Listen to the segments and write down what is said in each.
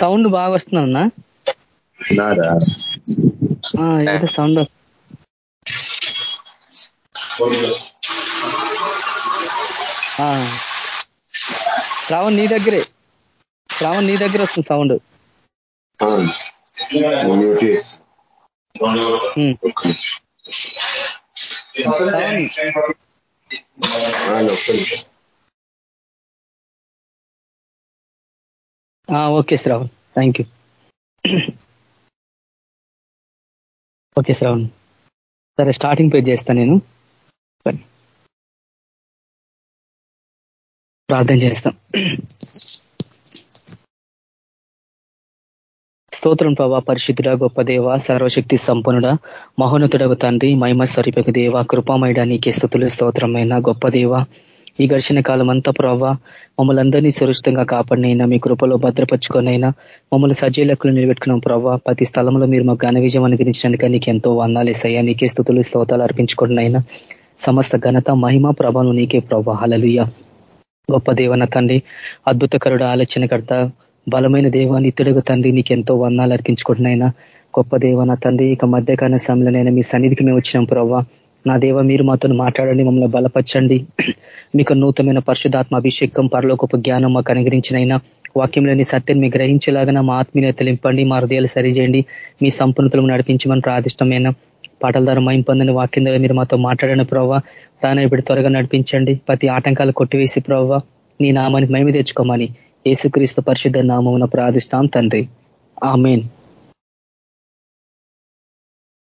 Sound బాగా వస్తుందన్నా ఏదో sound వస్తుంది. శ్రావణ్ నీ దగ్గరే. శ్రావణ్ నీ దగ్గర వస్తుంది sound. Okay Shravan. Thank you okay Shravan. సరే స్టార్టింగ్ పేజ్ చేస్తాను నేను. ప్రార్థన చేస్తాం. స్తోత్రం ప్రభా పరిశుద్ధుడ గొప్ప దేవ సర్వశక్తి సంపన్నుడ మహోన్నతుడగు తండ్రి మహిమ స్వరూపక దేవ కృపామైడ నీకే స్థుతులు స్తోత్రమైన గొప్ప దేవ. ఈ ఘర్షణ కాలం అంతా ప్రభావ మమ్మల్ని అందరినీ సురక్షితంగా కాపాడినైనా మీ కృపలో భద్రపరుచుకొనైనా మమ్మల్ని సజీలకులు నిలబెట్టుకున్నాం ప్రభావ ప్రతి స్థలంలో మీరు మాకు ఘన విజయం అనుగ్రహించడానికి నీకు ఎంతో వందాలు ఇస్తాయా? నీకే స్థుతులు స్తోతాలు అర్పించుకున్నైనా సమస్త ఘనత మహిమ ప్రభావం నీకే ప్రభా హలలుయ గొప్ప దేవన తండ్రి అద్భుతకరుడు ఆలోచనకర్త బలమైన దేవాన్ని నిత్యుడుగు తండ్రి నీకు ఎంతో వందాలు అర్పించుకుంటున్నాయినా. గొప్ప దేవన తండ్రి ఇక మధ్యకాల సమయంలోనైనా మీ సన్నిధికి మేము వచ్చినాం ప్రభావ నా దేవ మీరు మాతో మాట్లాడండి మమ్మల్ని బలపరచండి. మీకు నూతనమైన పరిశుధాత్మ అభిషేకం పరలోకపు జ్ఞానం మాకు అనుగ్రహించినైనా వాక్యంలోని సత్యాన్ని మీ గ్రహించేలాగా మా ఆత్మీయ తెలింపండి మా హృదయాలు సరిచేయండి. మీ సంపూర్ణతలు నడిపించమని ప్రాదిష్టమైన పాటల ద్వారా మైం పొందని వాక్యం ద్వారా మీరు మాతో మాట్లాడిన ప్రవ్వ. రాన ఇప్పుడు త్వరగా నడిపించండి. ప్రతి ఆటంకాలు కొట్టివేసి ప్రవ్వ నీ నామానికి మేము తెచ్చుకోమని యేసుక్రీస్తు పరిశుద్ధ నామమున ప్రార్థిస్తాం తండ్రి. ఆమెన్.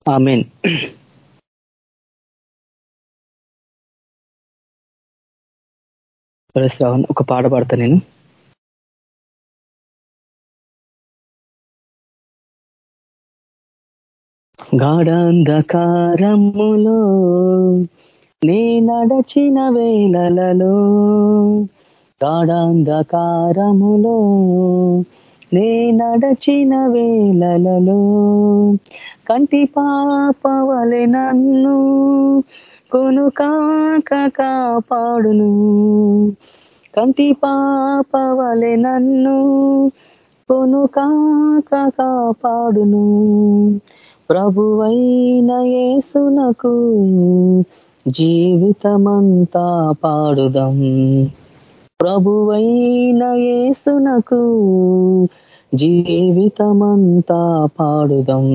ఆమెన్. శ్రావణ్ ఒక పాట పాడతా నేను. గాఢాంధకారములో నే నడచిన వేళలలో గాఢాంధకారములో నే నడచిన వేళలలో కంటి పాపవలె నన్ను కొను కాక కాపాడును. కంటి పాపవలె నన్ను కొను కాక కాపాడును. ప్రభువైన యేసునకు జీవితమంతా పాడుదం. ప్రభువైన యేసునకు జీవితమంతా పాడుదం.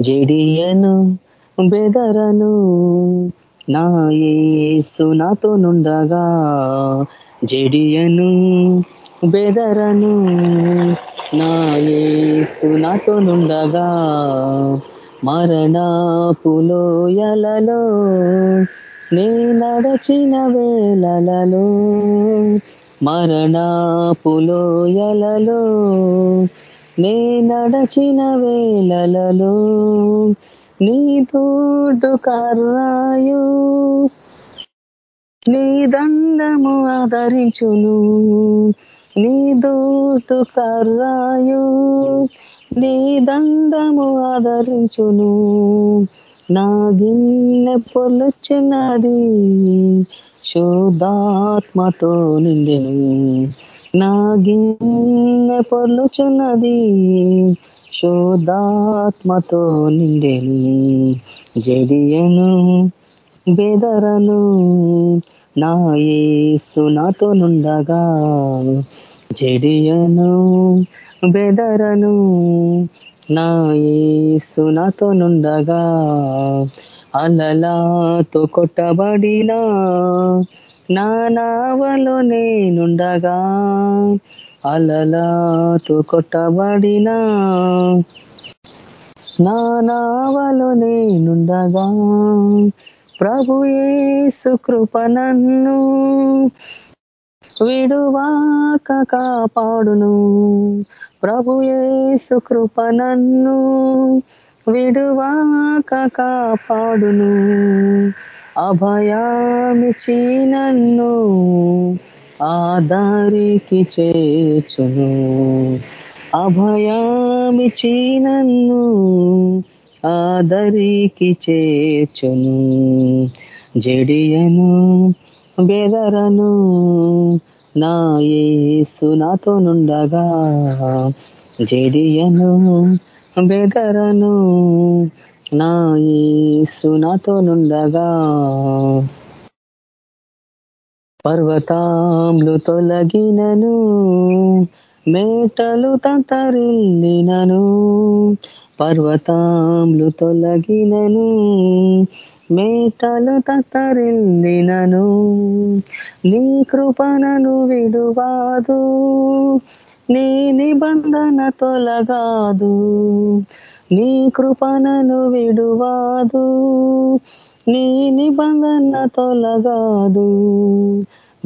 జడియను బెదరను. నా ఏసు నాతో నుండగా జడియను. బెదరను. నా ఏసు నాతో నుండగా మరణపులోయలలో నే నడచిన వేళలలో మరణపులోయలలో నే నడచిన వేళలలో నీ తోడు కర్రాయు నీ దండము ఆదరించును. నీ దూటు కర్రాయు నీ దండము ఆదరించును. నా గిన్నె పొలుచున్నది శుద్ధాత్మతో నిండిను. నా గిన్నె పొలుచున్నది శోధాత్మతో నిండెను జడియను బెదరను. నా ఏసు నాతో నుండగా జడియను బెదరను. నా ఏసు నాతో నుండగా అలలాతో కొట్టబడినా నా నావలో నేనుండగా అలలాతో కొట్టబడినా నా నావలో నేనుండగా ప్రభు ఏసు కృప నన్ను విడువాక కాపాడును. ప్రభు ఏసు కృప నన్ను విడువాక కాపాడును. అభయామిచి నన్ను ఆదారికి చేర్చును. అభయామిచి నన్ను ఆదరికి చేర్చును. జడియను బెదరను నా యేసు నాతో నుండగా. జడియను బెదరను నా యేసు నాతో నుండగా. పర్వతాంలు తొలగినను మేటలు తరిల్లినను పర్వతాంలు తొలగినను మేటలు తరిల్లినను నీ కృపణను విడువాదు నీ నిబంధన తొలగాదు. నీ కృపణను విడువాదు నీ నిబంధన తొలగాదు.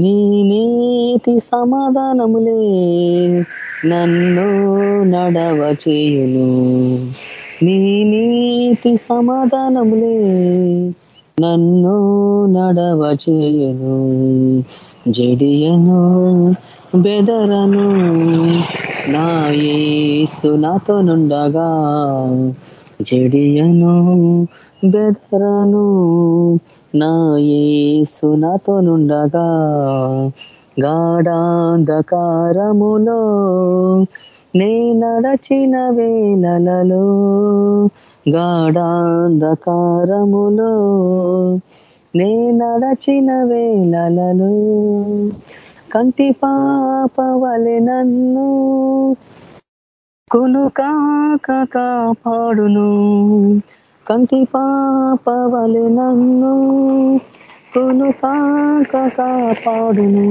నీ నీతి సమాధానములే నన్ను నడవ చేయును. నీ నీతి సమాధానములే నన్ను నడవ చేయును. జడియను బెదరను నా యేసు నాతో నుండగా. జడియను బెదరను నా యేసు నాతో గాఢాంధకారములో నే నడచిన వేళలలో గాఢాంధకారములో నే నడచిన వేళలలో కంటి పాపవలె నన్ను కునుకాక కాపాడును. కంటి పాప వలె నన్ను కునుకాక కాపాడును.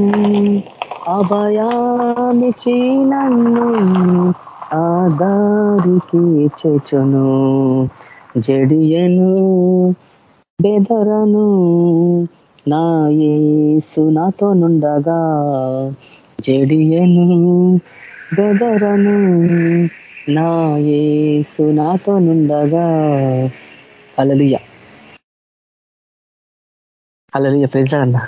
అభయామిచి నన్ను ఆదారికి చెచును జడియను బెదరను నా యేసు నాతో నుండగా. జడియను బెదరను నా యేసు నాతో నుండగా. అలలియ అలలియ ప్రెజరాడన్నా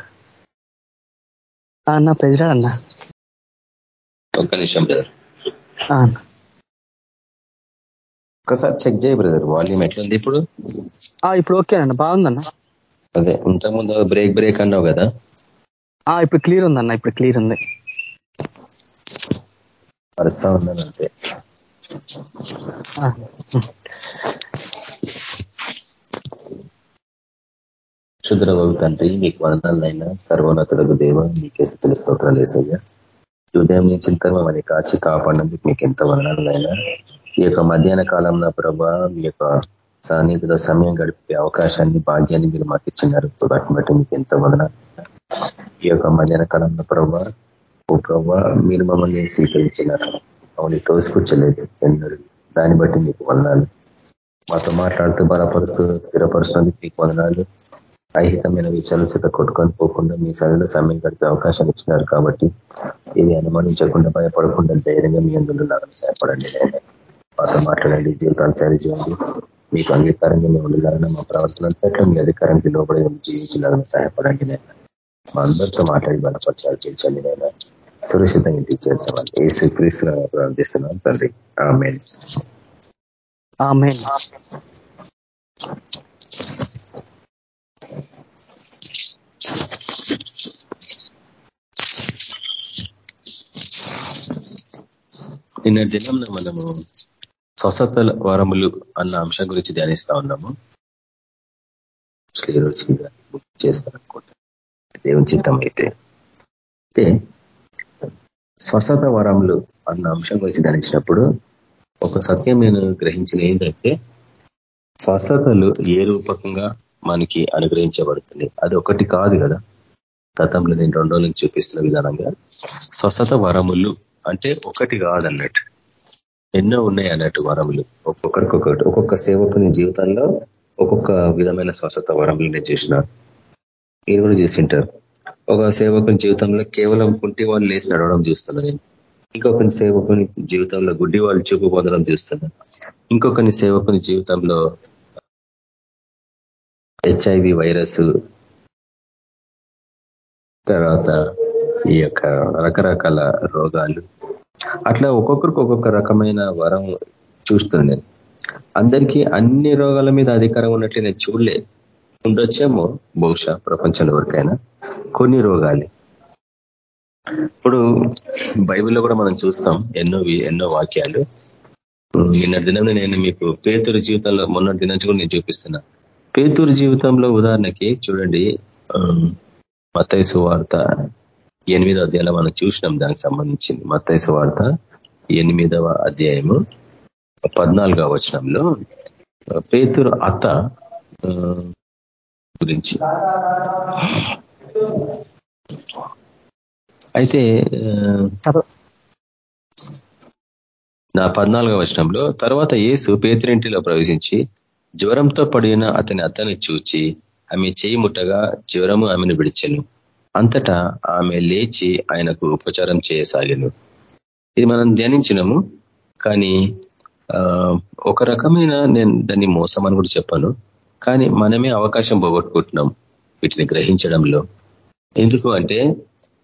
అన్న. ప్రెజరాడన్నా ఒక్క నిమిషం బ్రదర్ ఒకసారి చెక్ చేయ బ్రదర్ వాల్యూమ్ ఎట్లుంది ఇప్పుడు? ఇప్పుడు ఓకే అన్న. బాగుందన్న అదే ఇంతకుముందు బ్రేక్ బ్రేక్ అన్నావు కదా? ఇప్పుడు క్లియర్ ఉందన్న ఇప్పుడు క్లియర్ ఉంది. పరుస్తా ఉన్నాను అంతే తండ్రి మీకు వందనాలైనా సర్వోన్నతులకు దేవ మీకే స్థితులు స్తోత్రాలు వేసయ్యా ఉదయం నుంచి ఇంత మమ్మల్ని కాచి కాపాడినందుకు మీకు ఎంత వదనాలైనా. ఈ యొక్క మధ్యాహ్న కాలంలో ప్రభా మీ యొక్క సాన్నిధిలో సమయం గడిపే అవకాశాన్ని భాగ్యాన్ని మీరు మాకు ఇచ్చినారు. వాటిని బట్టి మీకు ఎంత వదన ఈ యొక్క మధ్యాహ్న కాలంలో ప్రభా ఓ ప్రభా మీరు మమ్మల్ని స్వీకరించినారు. మమ్మల్ని తోసుకొచ్చలేదు ఎన్నడు దాన్ని బట్టి మీకు వదనాలు. మాతో మాట్లాడుతూ బలపరుస్తూ స్థిరపరుస్తున్నందుకు మీకు వదనాలు. ఐహికమైన విషయాలు చేత కొట్టుకొని పోకుండా మీ సరైన సమయం గడిపే అవకాశం ఇచ్చినారు కాబట్టి ఇది అనుమానించకుండా భయపడకుండా ధైర్యంగా మీ అందులో నాకు సహాయపడండి. మాతో మాట్లాడండి. జీవితాలు సరి చేయండి. మీకు అంగీకారంగా మేము ఉండాలన్నా మా ప్రవర్తన అంతట్లో మీ అధికారానికి లోపలి జీవించాలని సహాయపడండి నేను మా అందరితో మాట్లాడి బలపరచాలు చేర్చండి నేను సురక్షితంగా ఇంటికి చేర్చమని ఏ శ్రీకృష్ణ ప్రార్థిస్తున్నాను తండ్రి. ఆమె నిన్న దినం మనము స్వస్థత వరములు అన్న అంశం గురించి ధ్యానిస్తా ఉన్నాము. ఈరోజు చేస్తారనుకుంటా. దేవుని చిత్తం అయితే. అయితే స్వస్థత వరములు అన్న అంశం గురించి ధ్యానించినప్పుడు ఒక సత్యం నేను గ్రహించిన ఏంటంటే స్వస్థతలు ఏ రూపకంగా మనకి అనుగ్రహించబడుతుంది. అది ఒకటి కాదు కదా. గతంలో నేను రెండో నుంచి చూపిస్తున్న విధానంగా స్వస్థత వరములు అంటే ఒకటి కాదన్నట్టు. ఎన్నో ఉన్నాయి అన్నట్టు వరములు. ఒక్కొక్కరికి ఒక్కొక్కటి ఒక్కొక్క సేవకుని జీవితంలో ఒక్కొక్క విధమైన స్వస్థత వరములు నేను చేసిన. మీరు కూడా ఒక సేవకుని జీవితంలో కేవలం కుంటి వాళ్ళు లేచి నడవడం చూస్తున్నాను నేను. ఇంకొకని సేవకుని జీవితంలో గుడ్డి వాళ్ళు చూపు పొందడం చూస్తున్నా. ఇంకొకని సేవకుని జీవితంలో హెచ్ఐవి వైరస్ తర్వాత ఈ యొక్క రకరకాల రోగాలు. అట్లా ఒక్కొక్కరికి ఒక్కొక్క రకమైన వరం చూస్తున్నాను నేను అందరికీ అన్ని రోగాల మీద అధికారం ఉన్నట్లు నేను చూడలే. ఉండొచ్చేమో బహుశా ప్రపంచంలో వరకైనా కొన్ని రోగాలు. ఇప్పుడు బైబిల్లో కూడా మనం చూస్తాం ఎన్నో ఎన్నో వాక్యాలు. నిన్న దినం నేను మీకు పేతురు జీవితంలో మొన్న దినం కూడా నేను చూపిస్తున్నా. పేతురు జీవితంలో ఉదాహరణకి చూడండి మతైసు వార్త ఎనిమిదో అధ్యాయంలో మనం చూసినాం దానికి సంబంధించింది. మతైసు వార్త ఎనిమిదవ అధ్యాయము పద్నాలుగవ వచనంలో పేతురు అత్త గురించి. అయితే నా పద్నాలుగవ వచనంలో తర్వాత యేసు పేతురింటిలో ప్రవేశించి జ్వరంతో పడిన అతని అతన్ని చూచి ఆమె చేయి ముట్టగా జ్వరము ఆమెను విడిచెను. అంతటా ఆమె లేచి ఆయనకు ఉపచారం చేయసాగాను. ఇది మనం ధ్యానించినము. కానీ ఒక రకమైన నేను దాన్ని మోసం అని కూడా చెప్పాను. కానీ మనమే అవకాశం పోగొట్టుకుంటున్నాం వీటిని గ్రహించడంలో. ఎందుకు అంటే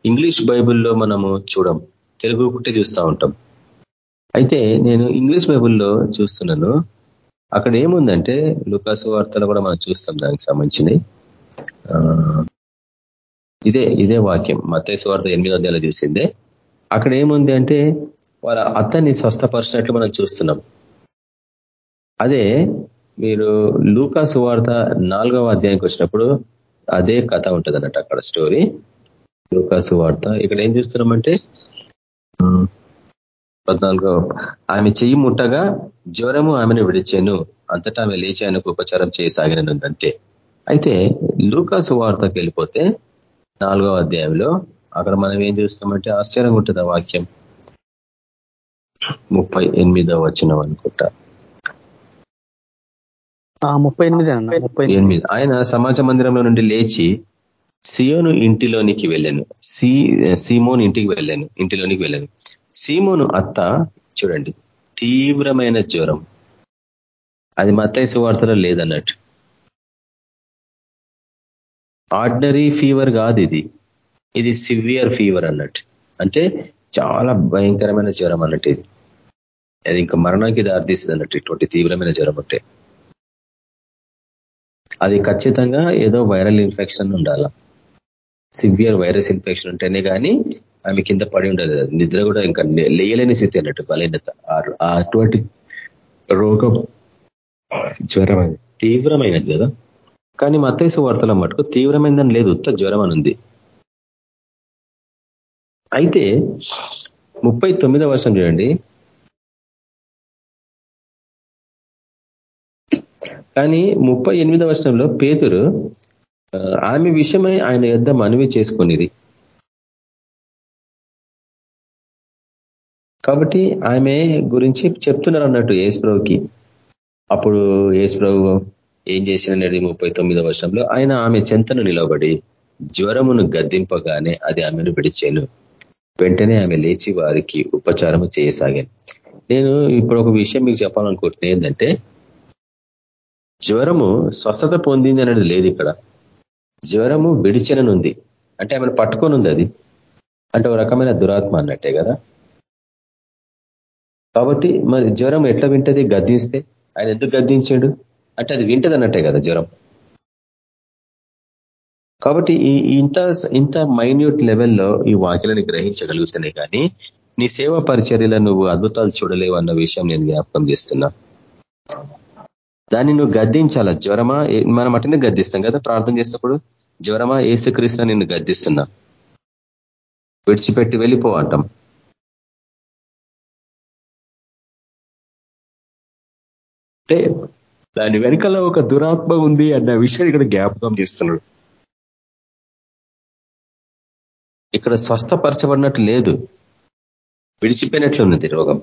ఇంగ్లీష్ బైబిల్లో మనము చూడం తెలుగు పుట్టే చూస్తూ ఉంటాం. అయితే నేను ఇంగ్లీష్ బైబిల్లో చూస్తున్నాను. అక్కడ ఏముందంటే లుకాసు వార్తలు కూడా మనం చూస్తాం దానికి సంబంధించినవి. ఇదే ఇదే వాక్యం. మతేసు వార్త ఎనిమిది వందల చూసిందే. అక్కడ ఏముంది అంటే వాళ్ళ అత్తని స్వస్థపరిచినట్లు మనం చూస్తున్నాం. అదే మీరు లూకాసు వార్త నాలుగవ అధ్యాయానికి వచ్చినప్పుడు అదే కథ ఉంటుంది అక్కడ స్టోరీ. లూకాసు వార్త. ఇక్కడ ఏం చూస్తున్నామంటే పద్నాలుగో. ఆమె చెయ్యి ముట్టగా జ్వరము ఆమెను విడిచాను. అంతటా ఆమె లేచి ఆయనకు ఉపచారం చేయసాగినది అంతే అయితే లూకాసు వార్తకు వెళ్ళిపోతే నాలుగో అధ్యాయంలో అక్కడ మనం ఏం చూస్తామంటే ఆశ్చర్యంగా ఉంటుంది వాక్యం. ముప్పై ఎనిమిదో వచ్చిన అనుకుంటా. ముప్పై ఎనిమిది ముప్పై ఎనిమిది. ఆయన సమాజ మందిరంలో నుండి లేచి సియోను ఇంటిలోనికి వెళ్ళాను. సీ సీమోన్ ఇంటికి వెళ్ళాను ఇంటిలోనికి వెళ్ళాను. సీమోను అత్త చూడండి తీవ్రమైన జ్వరం. అది మత్తయ్య సువార్తలో లేదన్నట్టు. ఆర్డినరీ ఫీవర్ కాదు ఇది. ఇది సివియర్ ఫీవర్ అన్నట్టు. అంటే చాలా భయంకరమైన జ్వరం అన్నట్టు ఇది. అది ఇంకా మరణానికి దారితీస్తుంది అన్నట్టు ఇటువంటి తీవ్రమైన జ్వరం అంటే అది ఖచ్చితంగా ఏదో వైరల్ ఇన్ఫెక్షన్ ఉండాల. సివియర్ వైరస్ ఇన్ఫెక్షన్ ఉంటేనే కానీ ఆమె కింద పడి ఉండదు నిద్ర కూడా ఇంకా లేయలేని స్థితి అన్నట్టు బలహీనత. అటువంటి రోగం జ్వరం అది తీవ్రమైనది కదా? కానీ మత్తైసు వార్తల మటుకు తీవ్రమైందని లేదు. ఉత్త జ్వరం అని ఉంది. అయితే ముప్పై తొమ్మిదవ వర్షం చూడండి. కానీ ముప్పై ఎనిమిదవ వర్షంలో పేతురు ఆమె విషయమై ఆయన యుద్ధ మనవి చేసుకునేది. కాబట్టి ఆమె గురించి చెప్తున్నారు అన్నట్టు ఏసుప్రభుకి అప్పుడు ఏసుప్రభు ఏం చేసినది ముప్పై తొమ్మిదో వర్షంలో ఆయన ఆమె చెంతను నిలబడి జ్వరమును గద్దింపగానే అది ఆమెను విడిచాను. వెంటనే ఆమె లేచి వారికి ఉపచారము చేయసాగాను. నేను ఇప్పుడు ఒక విషయం మీకు చెప్పాలనుకుంటున్నా ఏంటంటే జ్వరము స్వస్థత పొందింది అనేది లేదు ఇక్కడ. జ్వరము విడిచననుంది. అంటే ఆమెను పట్టుకొని ఉంది అది. అంటే ఒక రకమైన దురాత్మ అన్నట్టే కదా. కాబట్టి మరి జ్వరం ఎట్లా వింటది? గద్దిస్తే? ఆయన ఎందుకు గద్దించాడు? అంటే అది వింటది అన్నట్టే కదా జ్వరం. కాబట్టి ఈ ఇంత ఇంత మైన్యూట్ లెవెల్లో ఈ వాక్యలను గ్రహించగలుగుతున్నాయి కానీ నీ సేవా పరిచర్యలో నువ్వు అద్భుతాలు చూడలేవు అన్న విషయం నేను జ్ఞాపకం చేస్తున్నా. దాన్ని నువ్వు గద్దించాల? జ్వరమా? మనం అటనే గద్దిస్తాం కదా ప్రార్థన చేసినప్పుడు? జ్వరమా? ఏసుకృష్ణ నిన్ను గద్దిస్తున్నా. విడిచిపెట్టి వెళ్ళిపో అంటాం అంటే దాని వెనకాల ఒక దురాత్మ ఉంది అన్న విషయం ఇక్కడ జ్ఞాపకం చేస్తున్నాడు. ఇక్కడ స్వస్థపరచబడినట్టు లేదు. విడిచిపోయినట్లు ఉన్నది రోగం.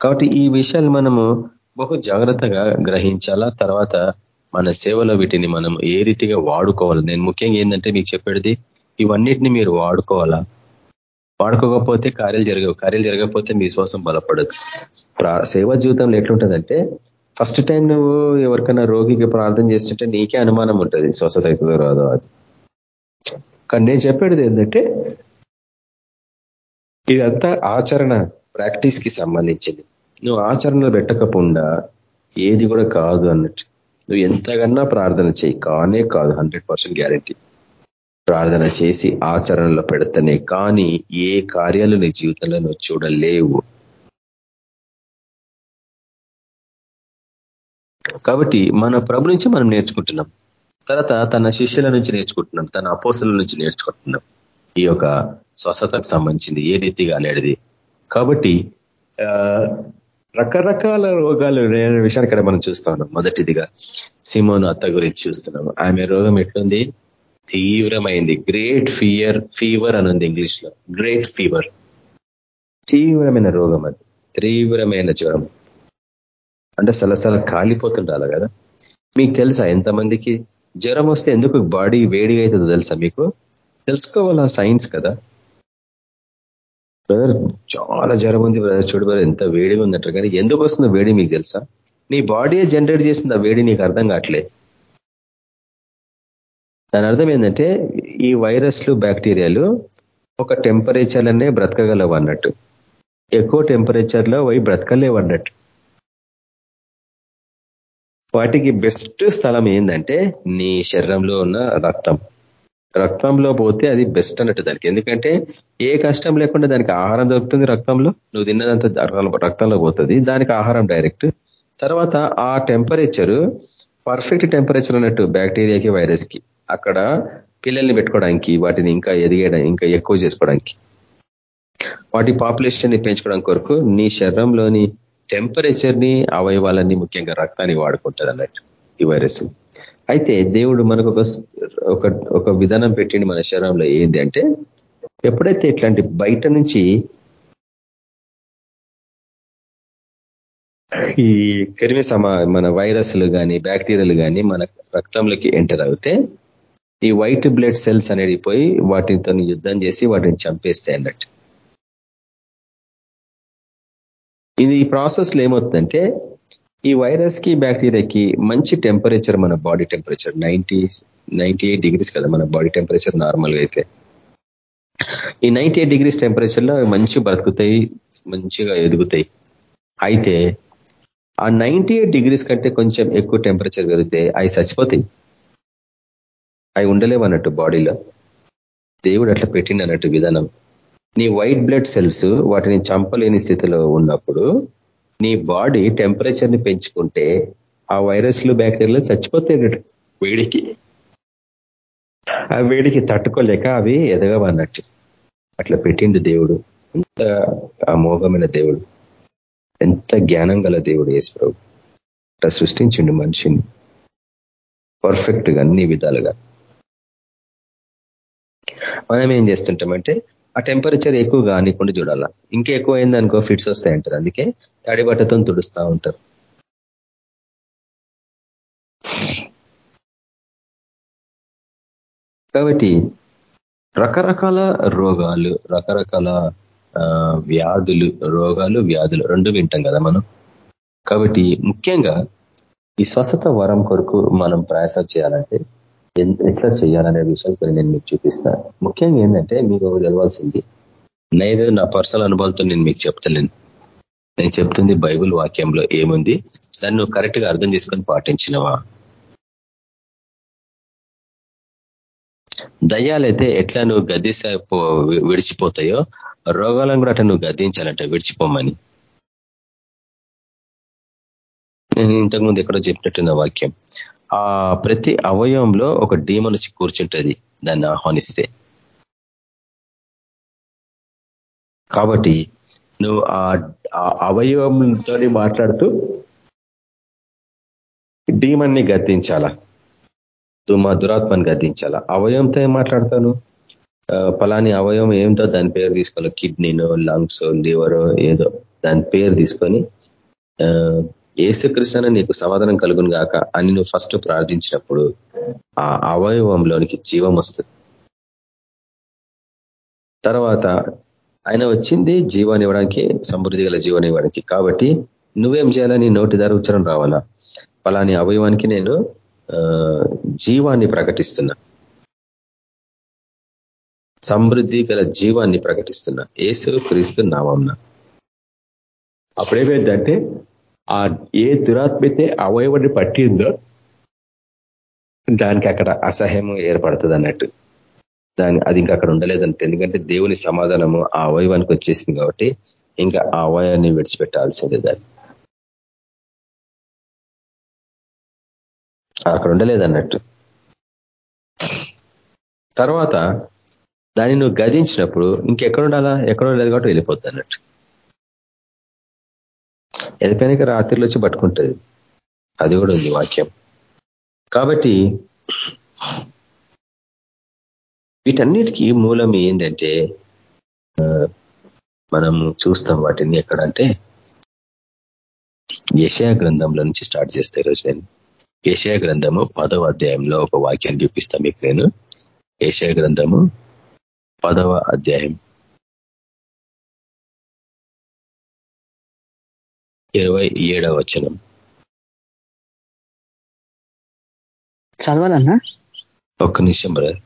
కాబట్టి ఈ విషయాలు మనము బహు జాగ్రత్తగా గ్రహించాలా? తర్వాత మన సేవలో వీటిని మనం ఏ రీతిగా వాడుకోవాలి? నేను ముఖ్యంగా ఏంటంటే మీకు చెప్పేది ఇవన్నిటిని మీరు వాడుకోవాలా? వాడుకోకపోతే కార్యాలు జరగవు. కార్యాలు జరగకపోతే మీ శ్వాసం బలపడదు. సేవా జీవితంలో ఎట్లుంటుందంటే ఫస్ట్ టైం నువ్వు ఎవరికైనా రోగికి ప్రార్థన చేస్తుంటే నీకే అనుమానం ఉంటుంది స్వస్థత అవుతుందో రాదో అది. కానీ నేను చెప్పేది ఏంటంటే ఇదంతా ఆచరణ ప్రాక్టీస్కి సంబంధించింది. నువ్వు ఆచరణలో పెట్టకపోకుండా ఏది కూడా కాదు అన్నట్టు. నువ్వు ఎంతకన్నా ప్రార్థన చేయి కానే కాదు హండ్రెడ్ పర్సెంట్ గ్యారంటీ. ప్రార్థన చేసి ఆచరణలో పెడతనే కానీ ఏ కార్యాలు నీ జీవితంలో నువ్వు చూడలేవు. కాబట్టి మన ప్రభు నుంచి మనం నేర్చుకుంటున్నాం. తర్వాత తన శిష్యుల నుంచి నేర్చుకుంటున్నాం తన అపోసల నుంచి నేర్చుకుంటున్నాం. ఈ యొక్క స్వస్థతకు సంబంధించింది ఏ రీతిగా అనేది కాబట్టి రకరకాల రోగాలు విషయాన్ని ఇక్కడ మనం చూస్తున్నాం మొదటిదిగా సిమోను అత్త గురించి చూస్తున్నాం ఆమె రోగం ఎట్లుంది? తీవ్రమైంది. గ్రేట్ ఫియర్ ఫీవర్ అని ఉంది ఇంగ్లీష్లో. గ్రేట్ ఫీవర్ తీవ్రమైన రోగం అది. తీవ్రమైన జ్వరం. అంటే సలసల కాలిపోతుండాలి కదా. మీకు తెలుసా ఎంతమందికి జ్వరం వస్తే ఎందుకు బాడీ వేడిగా అవుతుందో తెలుసా మీకు? తెలుసుకోవాలా సైన్స్ కదా. బ్రదర్ చాలా జ్వరం ఉంది బ్రదర్ చూడు బ్రదర్ ఎంత వేడిగా ఉందంటారు. కానీ ఎందుకు వస్తుందో వేడి మీకు తెలుసా? నీ బాడీ జనరేట్ చేసింది ఆ వేడి నీకు అర్థం కావట్లే. దాని అర్థం ఏంటంటే ఈ వైరస్లు బ్యాక్టీరియాలు ఒక టెంపరేచర్లనే బ్రతకగలవు అన్నట్టు. ఎక్కువ టెంపరేచర్లో అవి బ్రతకలేవు అన్నట్టు. వాటికి బెస్ట్ స్థలం ఏంటంటే నీ శరీరంలో ఉన్న రక్తం. రక్తంలో పోతే అది బెస్ట్ అన్నట్టు దానికి. ఎందుకంటే ఏ కష్టం లేకుండా దానికి ఆహారం దొరుకుతుంది రక్తంలో. నువ్వు తిన్నదంతా రక్తంలో పోతుంది. దానికి ఆహారం డైరెక్ట్. తర్వాత ఆ టెంపరేచరు పర్ఫెక్ట్ టెంపరేచర్ అన్నట్టు బ్యాక్టీరియాకి వైరస్కి. అక్కడ పిల్లల్ని పెట్టుకోవడానికి వాటిని ఇంకా ఎదిగేయడం ఇంకా ఎక్కువ చేసుకోవడానికి. వాటి పాపులేషన్ని పెంచుకోవడం కొరకు నీ శరీరంలోని టెంపరేచర్ని అవయవాలన్నీ ముఖ్యంగా రక్తాన్ని వాడుకుంటుంది అన్నట్టు ఈ వైరస్. అయితే దేవుడు మనకు ఒక ఒక విధానం పెట్టిండి మన శరీరంలో ఏంది అంటే ఎప్పుడైతే ఇట్లాంటి బయట నుంచి ఈ క్రిమి సమా మన వైరస్లు కానీ బ్యాక్టీరియాలు కానీ మన రక్తంలోకి ఎంటర్ అవుతే ఈ వైట్ బ్లడ్ సెల్స్ అనేది పోయి వాటితో యుద్ధం చేసి వాటిని చంపేస్తాయి అన్నట్టు. ఇది ఈ ప్రాసెస్లో ఏమవుతుందంటే ఈ వైరస్కి బ్యాక్టీరియాకి మంచి టెంపరేచర్ మన body temperature ninety ninety degrees కదా మన బాడీ టెంపరేచర్ నార్మల్గా అయితే. ఈ నైన్టీ డిగ్రీస్ టెంపరేచర్లో మంచి బ్రతుకుతాయి మంచిగా ఎదుగుతాయి. అయితే ఆ నైంటీ డిగ్రీస్ కంటే కొంచెం ఎక్కువ టెంపరేచర్ పెరిగితే అవి చచ్చిపోతాయి. అవి ఉండలేవు అన్నట్టు బాడీలో. దేవుడు అట్లా పెట్టిండు అన్నట్టు విధానం. నీ వైట్ బ్లడ్ సెల్స్ వాటిని చంపలేని స్థితిలో ఉన్నప్పుడు నీ బాడీ టెంపరేచర్ని పెంచుకుంటే ఆ వైరస్లు బ్యాక్టీరియాలు చచ్చిపోతాయి వేడికి. ఆ వేడికి తట్టుకోలేక అవి ఎదగవన్నట్టు అట్లా పెట్టిండు దేవుడు. ఎంత అమోఘమైన దేవుడు. ఎంత జ్ఞానం గల దేవుడు యేసు అట్లా సృష్టించిండు మనిషిని. పర్ఫెక్ట్గా అన్ని విధాలుగా. మనం ఏం చేస్తుంటామంటే ఆ టెంపరేచర్ ఎక్కువ కానికుండా చూడాలా. ఇంకా ఎక్కువ అయిందనుకో ఫిట్స్ వస్తాయంటారు అందుకే తడి బట్టతో తుడుస్తూ ఉంటారు. కాబట్టి రకరకాల రోగాలు రకరకాల వ్యాధులు రోగాలు వ్యాధులు రెండు వింటాం కదా మనం. కాబట్టి ముఖ్యంగా ఈ స్వస్థత వరం కొరకు మనం ప్రయాసం చేయాలంటే ఎట్లా చేయాలనే విషయం కొన్ని నేను మీకు చూపిస్తాను. ముఖ్యంగా ఏంటంటే మీకు తెలవాల్సింది నేను నా పర్సనల్ అనుభవంతో నేను మీకు చెప్తలేను. నేను చెప్తుంది బైబుల్ వాక్యంలో ఏముంది? నన్ను కరెక్ట్గా అర్థం చేసుకొని పాటించినవా? దయ్యాలైతే ఎట్లా నువ్వు గద్దిస్తే విడిచిపోతాయో రోగాలను కూడా అట్లా నువ్వు గద్దించాలంట విడిచిపోమని. నేను ఇంతకుముందు ఎక్కడో చెప్పినట్టున్న వాక్యం. ఆ ప్రతి అవయవంలో ఒక డీమన్ వచ్చి కూర్చుంటుంది దాన్ని ఆహ్వానిస్తే. కాబట్టి నువ్వు ఆ అవయవంతో మాట్లాడుతూ డీమన్ని గద్దించాలా? మా దురాత్మని గద్దించాలా? అవయవంతో ఏం మాట్లాడతాను పలాని అవయవం ఏంటో దాని పేరు తీసుకోవాలి కిడ్నీనో లంగ్స్ లివరో ఏదో దాని పేరు తీసుకొని ఏసుకృష్ణ నీకు సమాధానం కలుగును గాక అని నువ్వు ఫస్ట్ ప్రార్థించినప్పుడు ఆ అవయవంలోనికి జీవం వస్తుంది. తర్వాత ఆయన వచ్చింది జీవాన్ని ఇవ్వడానికి సమృద్ధి గల జీవాన్ని ఇవ్వడానికి. కాబట్టి నువ్వేం చేయాలని నోటి దారి ఉచ్చరం రావాలా? పలాని అవయవానికి నేను జీవాన్ని ప్రకటిస్తున్నా. సమృద్ధి గల జీవాన్ని ప్రకటిస్తున్నా. ఏసు క్రీస్తు నామంన. అప్పుడేమైందంటే ఆ ఏ దురాత్మైతే అవయవాన్ని పట్టిందో దానికి అక్కడ అసహ్యం ఏర్పడుతుంది అన్నట్టు. దాని అది ఇంకా అక్కడ ఉండలేదంటే. ఎందుకంటే దేవుని సమాధానము ఆ అవయవానికి వచ్చేసింది కాబట్టి ఇంకా ఆ అవయాన్ని విడిచిపెట్టాల్సిందే దాన్ని. అక్కడ ఉండలేదన్నట్టు. తర్వాత దాన్ని నువ్వు గదించినప్పుడు ఇంకెక్కడ ఉండాలా? ఎక్కడ ఉండలేదు కాబట్టి వెళ్ళిపోద్ది అన్నట్టు. వెళ్ళిపోయినాక రాత్రిలో వచ్చి పట్టుకుంటుంది. అది కూడా ఉంది వాక్యం. కాబట్టి వీటన్నిటికీ మూలం ఏంటంటే మనము చూస్తాం వాటిని ఎక్కడంటే యషయా గ్రంథంలో నుంచి స్టార్ట్ చేస్తే ఈరోజు నేను యషయా గ్రంథము పదవ అధ్యాయంలో ఒక వాక్యాన్ని చూపిస్తాను మీకు నేను. యషయా గ్రంథము పదవ అధ్యాయం. ఇరవై ఏడవ వచనం. చదవాలన్నా? ఒక్క నిమిషం బ్రదర్.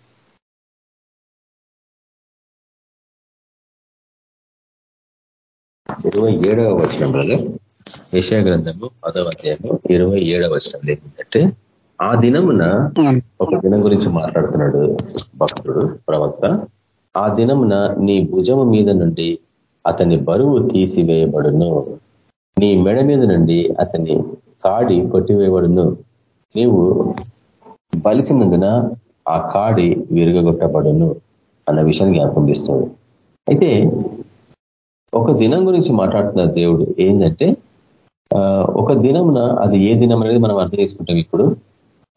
ఇరవై ఏడవ వచనం బ్రదర్. యశా గ్రంథము పదవ అధ్యాయము ఇరవై ఏడవ వచనం ఏంటంటే ఆ దినమున ఒక దినం గురించి మాట్లాడుతున్నాడు భక్తుడు ప్రవక్త. ఆ దినమున నీ భుజము మీద నుండి అతని బరువు తీసివేయబడును. నీ మెడ మీద నుండి అతని కాడి కొట్టివేయబడును. నీవు బలిసినందున ఆ కాడి విరగొట్టబడును అన్న విషయాన్ని జ్ఞాపకం చేస్తుంది అయితే ఒక దినం గురించి మాట్లాడుతున్న దేవుడు ఏంటంటే ఒక దినమున అది ఏ దినం అనేది మనం అర్థం చేసుకుంటాం ఇప్పుడు.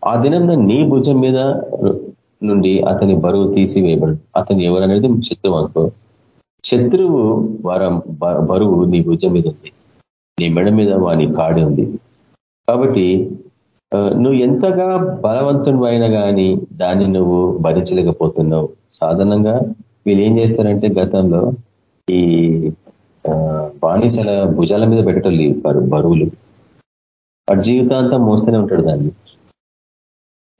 ఆ దినంన నీ భుజం మీద నుండి అతని బరువు తీసివేయబడు అతను ఎవరనేది శత్రువు అనుకో. శత్రువు వరం బరువు నీ భుజం మీద ఉంది. నీ మెడ మీద వాని కాడి ఉంది. కాబట్టి నువ్వు ఎంతగా బలవంతుని అయినా కానీ దాన్ని నువ్వు భరించలేకపోతున్నావు. సాధారణంగా వీళ్ళు ఏం చేస్తారంటే గతంలో ఈ బానిసల భుజాల మీద పెట్టడం బరువులు. వాడు జీవితాంతం మోస్తూనే ఉంటాడు దాన్ని.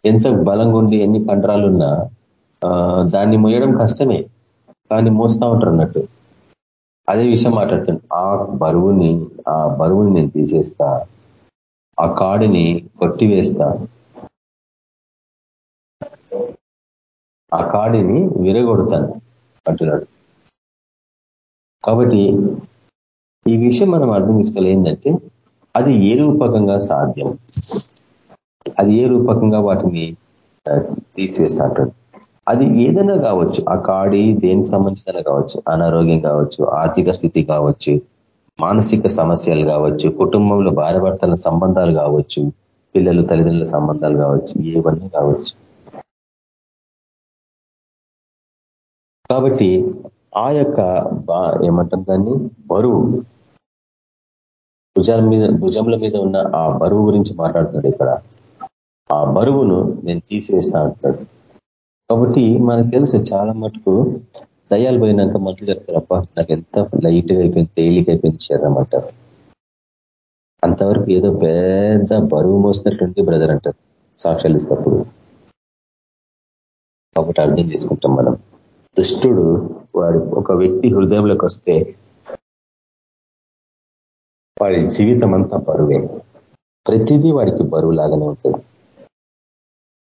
ఎంత బలంగా ఉండి ఎన్ని కండరాలున్నా దాన్ని మోయడం కష్టమే. కానీ మోస్తూ ఉంటారు అన్నట్టు. అదే విషయం మాట్లాడుతుంది ఆ బరువుని ఆ బరువుని నేను తీసేస్తా. ఆ కాడిని కొట్టివేస్తా ఆ కాడిని విరగొడతాను అంటున్నాడు కాబట్టి ఈ విషయం మనం అర్థం చేసుకోవాలి ఏంటంటే అది ఏ రూపకంగా సాధ్యం? అది ఏ రూపకంగా వాటిని తీసివేస్తా అది ఏదైనా కావచ్చు ఆ కాడి దేనికి సంబంధించిన కావచ్చు అనారోగ్యం కావచ్చు ఆర్థిక స్థితి కావచ్చు మానసిక సమస్యలు కావచ్చు కుటుంబంలో భార్యభర్తల సంబంధాలు కావచ్చు పిల్లలు తల్లిదండ్రుల సంబంధాలు కావచ్చు ఏవన్నీ కావచ్చు. కాబట్టి ఆ యొక్క ఏమంటాం దాన్ని? బరువు. భుజాల మీద భుజముల మీద ఉన్న ఆ బరువు గురించి మాట్లాడుతున్నాడు ఇక్కడ. ఆ బరువును నేను తీసివేస్తా అంటున్నాడు. కాబట్టి మనకు తెలుసు చాలా మటుకు దయాలు పోయినాక మనుషులు చెప్తారప్ప నాకు ఎంత లైట్గా అయిపోయింది తేలిక అయిపోయింది శరీరం అంటారు. అంతవరకు ఏదో పెద్ద బరువు మోసినట్లుంటే బ్రదర్ అంటారు సాక్ష్యాలు ఇస్తప్పుడు. కాబట్టి అర్థం చేసుకుంటాం మనం. దుష్టుడు వాడు ఒక వ్యక్తి హృదయంలోకి వస్తే వాడి జీవితం అంతా బరువే. ప్రతిదీ వాడికి బరువు లాగానే ఉంటుంది.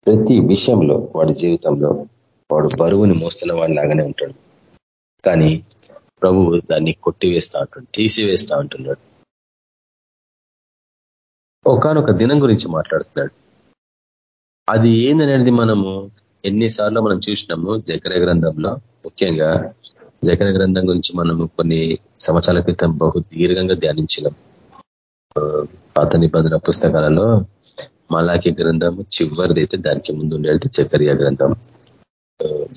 ప్రతి విషయంలో వాడి జీవితంలో వాడు బరువుని మోస్తున్న వాడి లాగానే ఉంటాడు. కానీ ప్రభువు దాన్ని కొట్టివేస్తా ఉంటాడు తీసివేస్తా ఉంటున్నాడు ఒకనొక దినం గురించి మాట్లాడుతున్నాడు. అది ఏందనేది మనము ఎన్నిసార్లు మనం చూసినాము జకర గ్రంథంలో. ముఖ్యంగా జకర గ్రంథం గురించి మనము కొన్ని సంవత్సరాల క్రితం బహు దీర్ఘంగా ధ్యానించినాం. పాత నిబంధన పుస్తకాలలో మలాకి గ్రంథము చివరిది అయితే దానికి ముందు ఉండేది జకరియా గ్రంథం.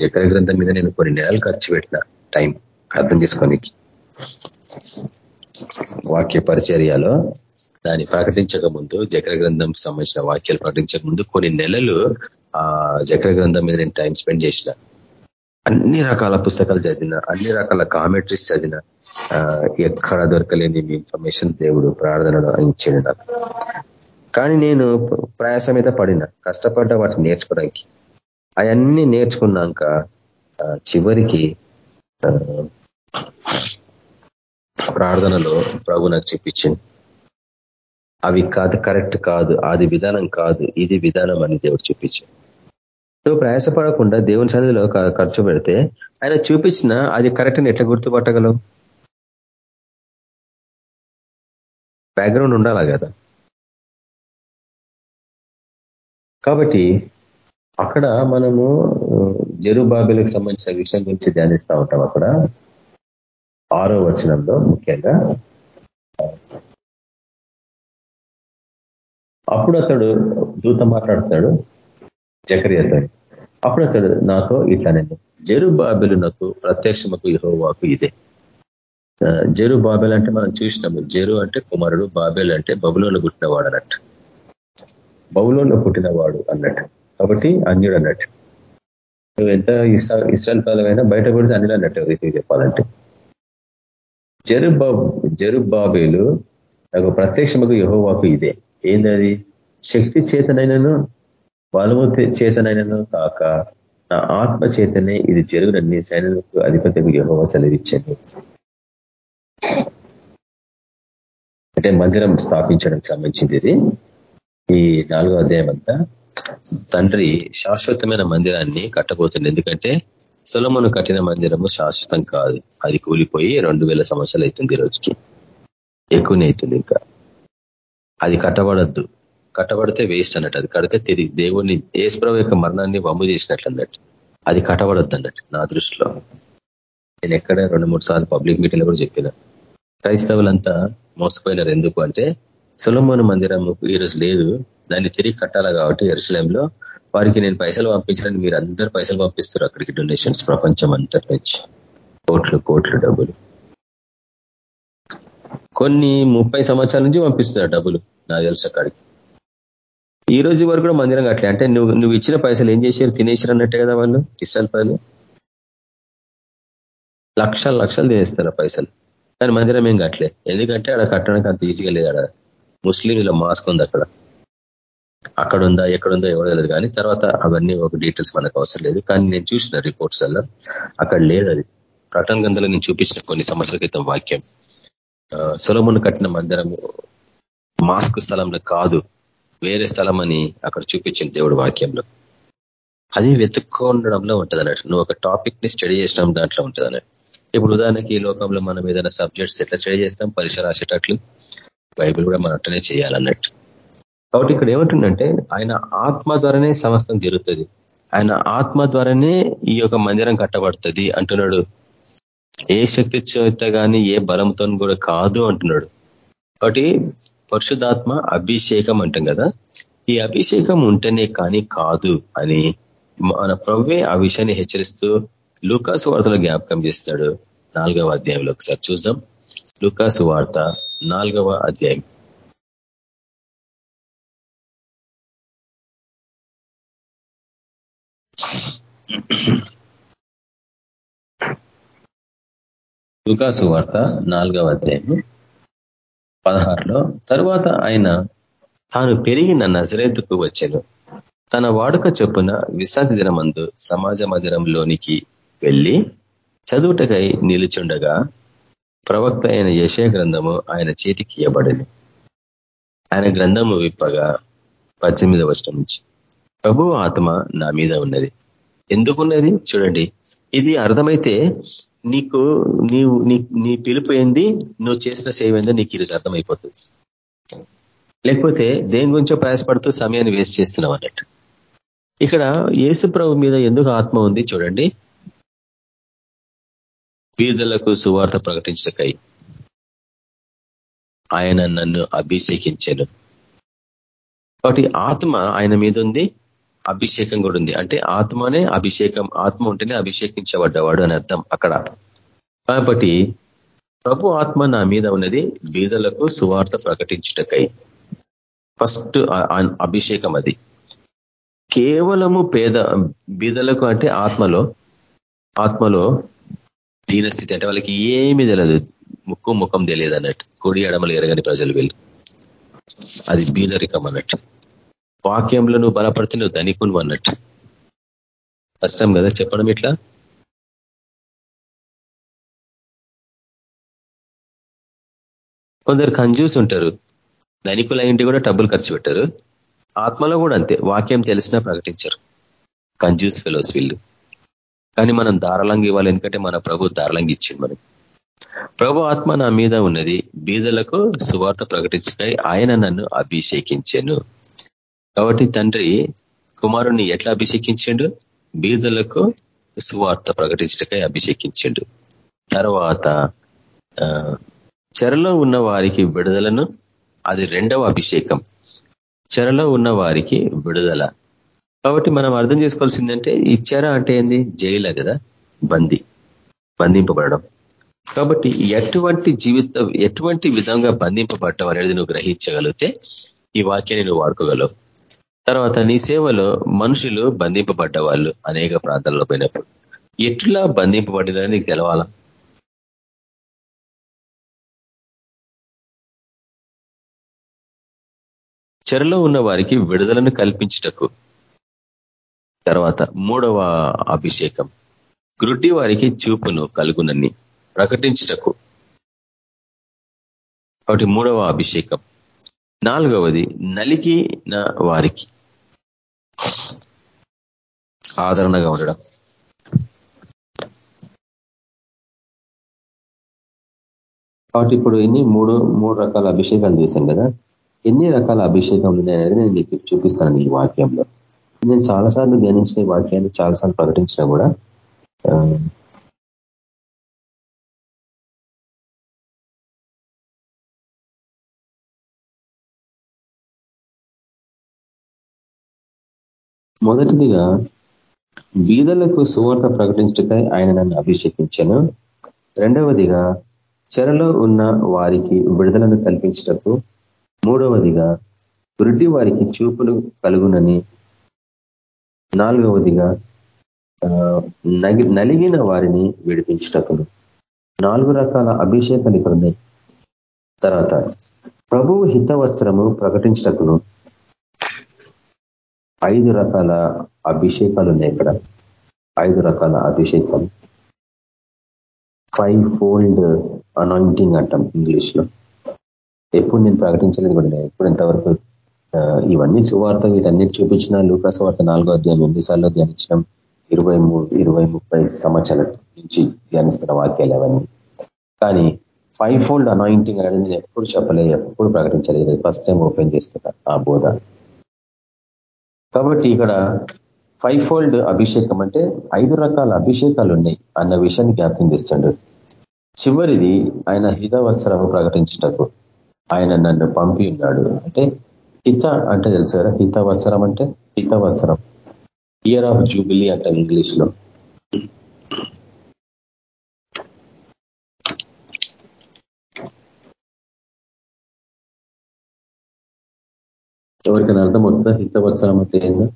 జకర గ్రంథం మీద నేను కొన్ని నెలలు ఖర్చు పెట్టిన టైం అర్థం చేసుకోనికి. వాక్య పరిచర్యలో దాన్ని ప్రకటించక ముందు జకర గ్రంథం సంబంధించిన వాక్యాలు ప్రకటించక ముందు కొన్ని నెలలు ఆ జకర గ్రంథం మీద నేను టైం స్పెండ్ చేసిన. అన్ని రకాల పుస్తకాలు చదివిన అన్ని రకాల కామెంట్రీస్ చదివిన ఎక్కడ దొరకలేని ఇన్ఫర్మేషన్ దేవుడు ప్రార్థనలో ఇచ్చాడు నాకు. కానీ నేను ప్రయాసం మీద పడిన కష్టపడ్డ వాటిని నేర్చుకోవడానికి. అవన్నీ నేర్చుకున్నాక చివరికి ప్రార్థనలో ప్రభు నాకు చెప్పించింది అవి కాదు కరెక్ట్ కాదు అది విధానం కాదు ఇది విధానం అని దేవుడు చూపించాడు నువ్వు ప్రయాసపడకుండా దేవుని సన్నిధిలో ఖర్చు పెడితే ఆయన చూపించిన అది కరెక్ట్ అని ఎట్లా గుర్తుపట్టగలవు? బ్యాక్గ్రౌండ్ ఉండాలా కదా? కాబట్టి అక్కడ మనము జరుబాబులకు సంబంధించిన విషయం గురించి ధ్యానిస్తూ ఉంటాం అక్కడ. ఆరో వచనంలో ముఖ్యంగా. అప్పుడు అతడు దూత మాట్లాడుతాడు చక్రియతో అప్పుడు అతడు నాతో ఇట్లా నేను నాకు బాబెలునకు ప్రత్యక్షమకు యహోవాకు ఇదే. జరు బాబెల్ అంటే మనం చూసినాము జరు అంటే కుమారుడు బాబెల్ అంటే బబులోను పుట్టినవాడు అన్నట్టు బబులోను పుట్టినవాడు అన్నట్టు. కాబట్టి అన్యుడు అన్నట్టు. నువ్వు ఎంత ఇస్రాయల్ కాలమైనా బయట పడితే అన్యుడు అన్నట్టు రీతికి చెప్పాలంటే. జరుబాబు జరు బాబేలు నాకు ప్రత్యక్షమకు యహోవాకు ఇదే. ఏందది? శక్తి చేతనైనను బలము చేతనైనను కాక నా ఆత్మ చేతనే ఇది జరుగునన్ని సైనికులకు అధిపతికి యహోవ సెలవిచ్చింది అంటే మందిరం స్థాపించడానికి సంబంధించింది ఇది. ఈ నాలుగో అధ్యాయం అంతా తండ్రి శాశ్వతమైన మందిరాన్ని కట్టబోతుంది ఎందుకంటే సులమును కట్టిన మందిరము శాశ్వతం కాదు. అది కూలిపోయి రెండు వేల సంవత్సరాలు అవుతుంది ఈ రోజుకి. ఎక్కువనే అవుతుంది ఇంకా. అది కట్టబడద్దు. కట్టబడితే వేస్ట్ అన్నట్టు. అది కడితే తిరిగి దేవుణ్ణి ఏసుప్రభు యొక్క మరణాన్ని వమ్ము చేసినట్లు అన్నట్టు. అది కట్టబడద్దు అన్నట్టు నా దృష్టిలో. నేను ఎక్కడ రెండు మూడు సార్లు పబ్లిక్ మీటింగ్లో కూడా చెప్పిన. క్రైస్తవులంతా మోసపోయినారు ఎందుకు అంటే సులమోను మందిరం ఈరోజు లేదు. దాన్ని తిరిగి కట్టాలా కాబట్టి ఎరుసలేంలో వారికి నేను పైసలు పంపించాలని మీరు అందరు పైసలు పంపిస్తారు అక్కడికి డొనేషన్స్ ప్రపంచం అంతటి నుంచి. కోట్లు కోట్లు డబ్బులు. కొన్ని ముప్పై సంవత్సరాల నుంచి పంపిస్తున్నారు డబ్బులు నాకు తెలుసు అక్కడికి. ఈ రోజు వరకు కూడా మందిరం కట్టలే. అంటే నువ్వు నువ్వు ఇచ్చిన పైసలు ఏం చేశారు? తినేశారు అన్నట్టే కదా వాళ్ళు? ఇష్టాల పైలు లక్షలు లక్షలు తినేస్తారు పైసలు. కానీ మందిరం ఏం కట్టలే. ఎందుకంటే అక్కడ కట్టడానికి అంత ఈజీగా లేదు అక్కడ ముస్లింల మాస్క్ ఉంది అక్కడ. అక్కడ ఉందా ఎక్కడుందో ఎవరు తెలియదు కానీ తర్వాత అవన్నీ ఒక డీటెయిల్స్ మనకు అవసరం లేదు. కానీ నేను చూసిన రిపోర్ట్స్ వల్ల అక్కడ లేదు అది. ప్రటన్ గంధలో నేను చూపించిన కొన్ని సంవత్సరాల క్రితం వాక్యం. సులమును కట్టిన మందిరము మాస్క్ స్థలంలో కాదు వేరే స్థలం అని అక్కడ చూపించింది దేవుడు వాక్యంలో. అది వెతుక్కుండడంలో ఉంటుంది అన్నట్టు. నువ్వు ఒక టాపిక్ని స్టడీ చేసిన దాంట్లో ఉంటుంది అన్నట్టు. ఇప్పుడు ఉదాహరణకి ఈ లోకంలో మనం ఏదైనా సబ్జెక్ట్స్ ఎట్లా స్టడీ చేస్తాం? పరీక్ష రాసేటట్లు. బైబిల్ కూడా మనం అట్టనే చేయాలన్నట్టు. కాబట్టి ఇక్కడ ఏమంటుందంటే ఆయన ఆత్మ ద్వారానే సమస్తం జరుగుతుంది ఆయన ఆత్మ ద్వారానే ఈ యొక్క మందిరం కట్టబడుతుంది అంటున్నాడు. ఏ శక్తి చేత కానీ ఏ బలంతో కూడా కాదు అంటున్నాడు. కాబట్టి పరిశుధాత్మ అభిషేకం అంటాం కదా. ఈ అభిషేకం ఉంటేనే కానీ కాదు అని మన ప్రవ్వే ఆ విషయాన్ని హెచ్చరిస్తూ లూకాసు వార్తలో జ్ఞాపకం చేస్తున్నాడు. నాలుగవ అధ్యాయంలో ఒకసారి చూద్దాం. లుకాసు వార్త నాలుగవ అధ్యాయం. లుకాసు వార్త నాలుగవ అధ్యాయం పదహారులో తరువాత ఆయన తాను పెరిగిన నజరేతుకు వచ్చాను. తన వాడుక చొప్పున విశ్రాంతి దినమందు సమాజ మందిరంలోనికి వెళ్ళి చదువుటకై నిలుచుండగా ప్రవక్త అయిన యశయ గ్రంథము ఆయన చేతికి ఇవ్వబడింది ఆయన గ్రంథము విప్పగా పద్దెనిమిది వర్షం నుంచి. ప్రభు ఆత్మ నా మీద ఉన్నది. ఎందుకున్నది? చూడండి. ఇది అర్థమైతే నీకు నీవు నీ పిలుపు ఏంది? నువ్వు చేసిన సేవ ఏందో నీకు ఈరోజు అర్థమైపోతుంది. లేకపోతే దేని గురించో ప్రయాసపడుతూ సమయాన్ని వేస్ట్ చేస్తున్నావు అన్నట్టు. ఇక్కడ యేసు ప్రభు మీద ఎందుకు ఆత్మ ఉంది చూడండి. పీదలకు సువార్త ప్రకటించకై ఆయన నన్ను అభిషేకించాను. కాబట్టి ఆత్మ ఆయన మీద ఉంది అభిషేకం కూడా ఉంది. అంటే ఆత్మనే అభిషేకం ఆత్మ ఉంటేనే అభిషేకించబడ్డవాడు అని అర్థం అక్కడ. కాబట్టి ప్రభు ఆత్మ నా మీద ఉన్నది బీదలకు సువార్త ప్రకటించుటకై. ఫస్ట్ అభిషేకం అది. కేవలము పేద బీదలకు అంటే ఆత్మలో ఆత్మలో దీనస్థితి అంటే వాళ్ళకి ఏమీ తెలియదు ముక్కు ముఖం తెలియదు అన్నట్టు. కుడి ఎడమలు ఎరగని ప్రజలు వీళ్ళు. అది బీదరికం అన్నట్టు. వాక్యంలో నువ్వు బలపడితే నువ్వు ధనికును అన్నట్టు. కష్టం కదా చెప్పడం ఇట్లా? కొందరు కంజూస్ ఉంటారు. ధనికుల ఇంటి కూడా డబ్బులు ఖర్చు పెట్టారు. ఆత్మలో కూడా అంతే. వాక్యం తెలిసినా ప్రకటించరు. కంజూస్ ఫెలోస్ వీళ్ళు. కానీ మనం దారలంగా ఇవ్వాలి. ఎందుకంటే మన ప్రభు దారలంగా ఇచ్చింది మనకి. ప్రభు ఆత్మ నా మీద ఉన్నది. బీదలకు సువార్త ప్రకటించకై ఆయన నన్ను అభిషేకించాను. కాబట్టి తండ్రి కుమారుణ్ణి ఎట్లా అభిషేకించాడు? బీదలకు సువార్త ప్రకటించటకై అభిషేకించాడు. తర్వాత చెరలో ఉన్న వారికి విడుదలను అది రెండవ అభిషేకం. చెరలో ఉన్న వారికి విడుదల. కాబట్టి మనం అర్థం చేసుకోవాల్సిందంటే ఈ చెర అంటే ఏంది? జైల కదా. బందీ. బంధింపబడడం. కాబట్టి ఎటువంటి జీవితం ఎటువంటి విధంగా బంధింపబడ్డం అనేది నువ్వు గ్రహించగలిగితే ఈ వాక్యాన్ని నువ్వు వాడుకోగలవు. తర్వాత నీ సేవలో మనుషులు బంధింపబడ్డ వాళ్ళు అనేక ప్రాంతాల్లో పోయినప్పుడు. ఎట్లా బంధింపబడినని నీకు తెలవాలా? చెరలో ఉన్న వారికి విడుదలను కల్పించుటకు. తర్వాత మూడవ అభిషేకం. గ్రుడ్డి వారికి చూపును కలుగునని ప్రకటించుటకు. కాబట్టి మూడవ అభిషేకం. నాలుగవది నలిగిన వారికి. ఆదరణగా ఉండడం. కాబట్టి ఇప్పుడు ఎన్ని మూడు మూడు రకాల అభిషేకాలు చేశాం కదా? ఎన్ని రకాల అభిషేకం ఉన్నాయనేది నేను మీకు చూపిస్తాను ఈ వాక్యంలో. నేను చాలాసార్లు ధ్యానించిన వాక్యాన్ని చాలాసార్లు ప్రకటించినా కూడా మొదటిదిగా బీదలకు సువార్త ప్రకటించటకై ఆయన నన్ను అభిషేకించాను. రెండవదిగా చెరలో ఉన్న వారికి విడుదలను కల్పించటకు. మూడవదిగా గురుడి వారికి చూపులు కలుగునని నాలుగవదిగా నలిగిన వారిని విడిపించటకును. నాలుగు రకాల అభిషేకాలు ఇక్కడ ఉన్నాయి. తర్వాత ప్రభువు హితవత్సరము ప్రకటించటకును. ఐదు రకాల అభిషేకాలు ఉన్నాయి ఇక్కడ. ఐదు రకాల అభిషేకాలు ఫైవ్ ఫోల్డ్ అనాయింటింగ్ అంటాం ఇంగ్లీష్లో ఎప్పుడు నేను ప్రకటించలేదు కూడా ఎప్పుడు ఎంతవరకు ఇవన్నీ సువార్త వీటన్నిటి చూపించిన లూకాస్ వార్త నాలుగో అధ్యాయం ఎన్నిసార్లు ధ్యానించడం ఇరవై ఇరవై ముప్పై సంవత్సరాల నుంచి ధ్యానిస్తున్న వాక్యాలు అవన్నీ. కానీ ఫైవ్ ఫోల్డ్ అనాయింటింగ్ అనేది నేను ఎప్పుడు చెప్పలేదు ఎప్పుడు ప్రకటించలేదు. ఫస్ట్ టైం ఓపెన్ చేస్తున్నా ఆ బోధ. కాబట్టి ఇక్కడ ఫైవ్ ఫోల్డ్ అభిషేకం అంటే ఐదు రకాల అభిషేకాలు ఉన్నాయి అన్న విషయాన్ని జ్ఞాపకం చేస్తుండడు చివరిది ఆయన హితవత్సరము ప్రకటించటకు. ఆయన నన్ను పంపి ఉన్నాడు. అంటే హిత అంటే తెలుసు కదా? హితవత్సరం అంటే హితవత్సరం. ఇయర్ ఆఫ్ జూబిలీ అంటారు ఇంగ్లీష్లో ఎవరికైనా అర్థం అవుతుందా? హితవత్సరం అంటే ఏందో?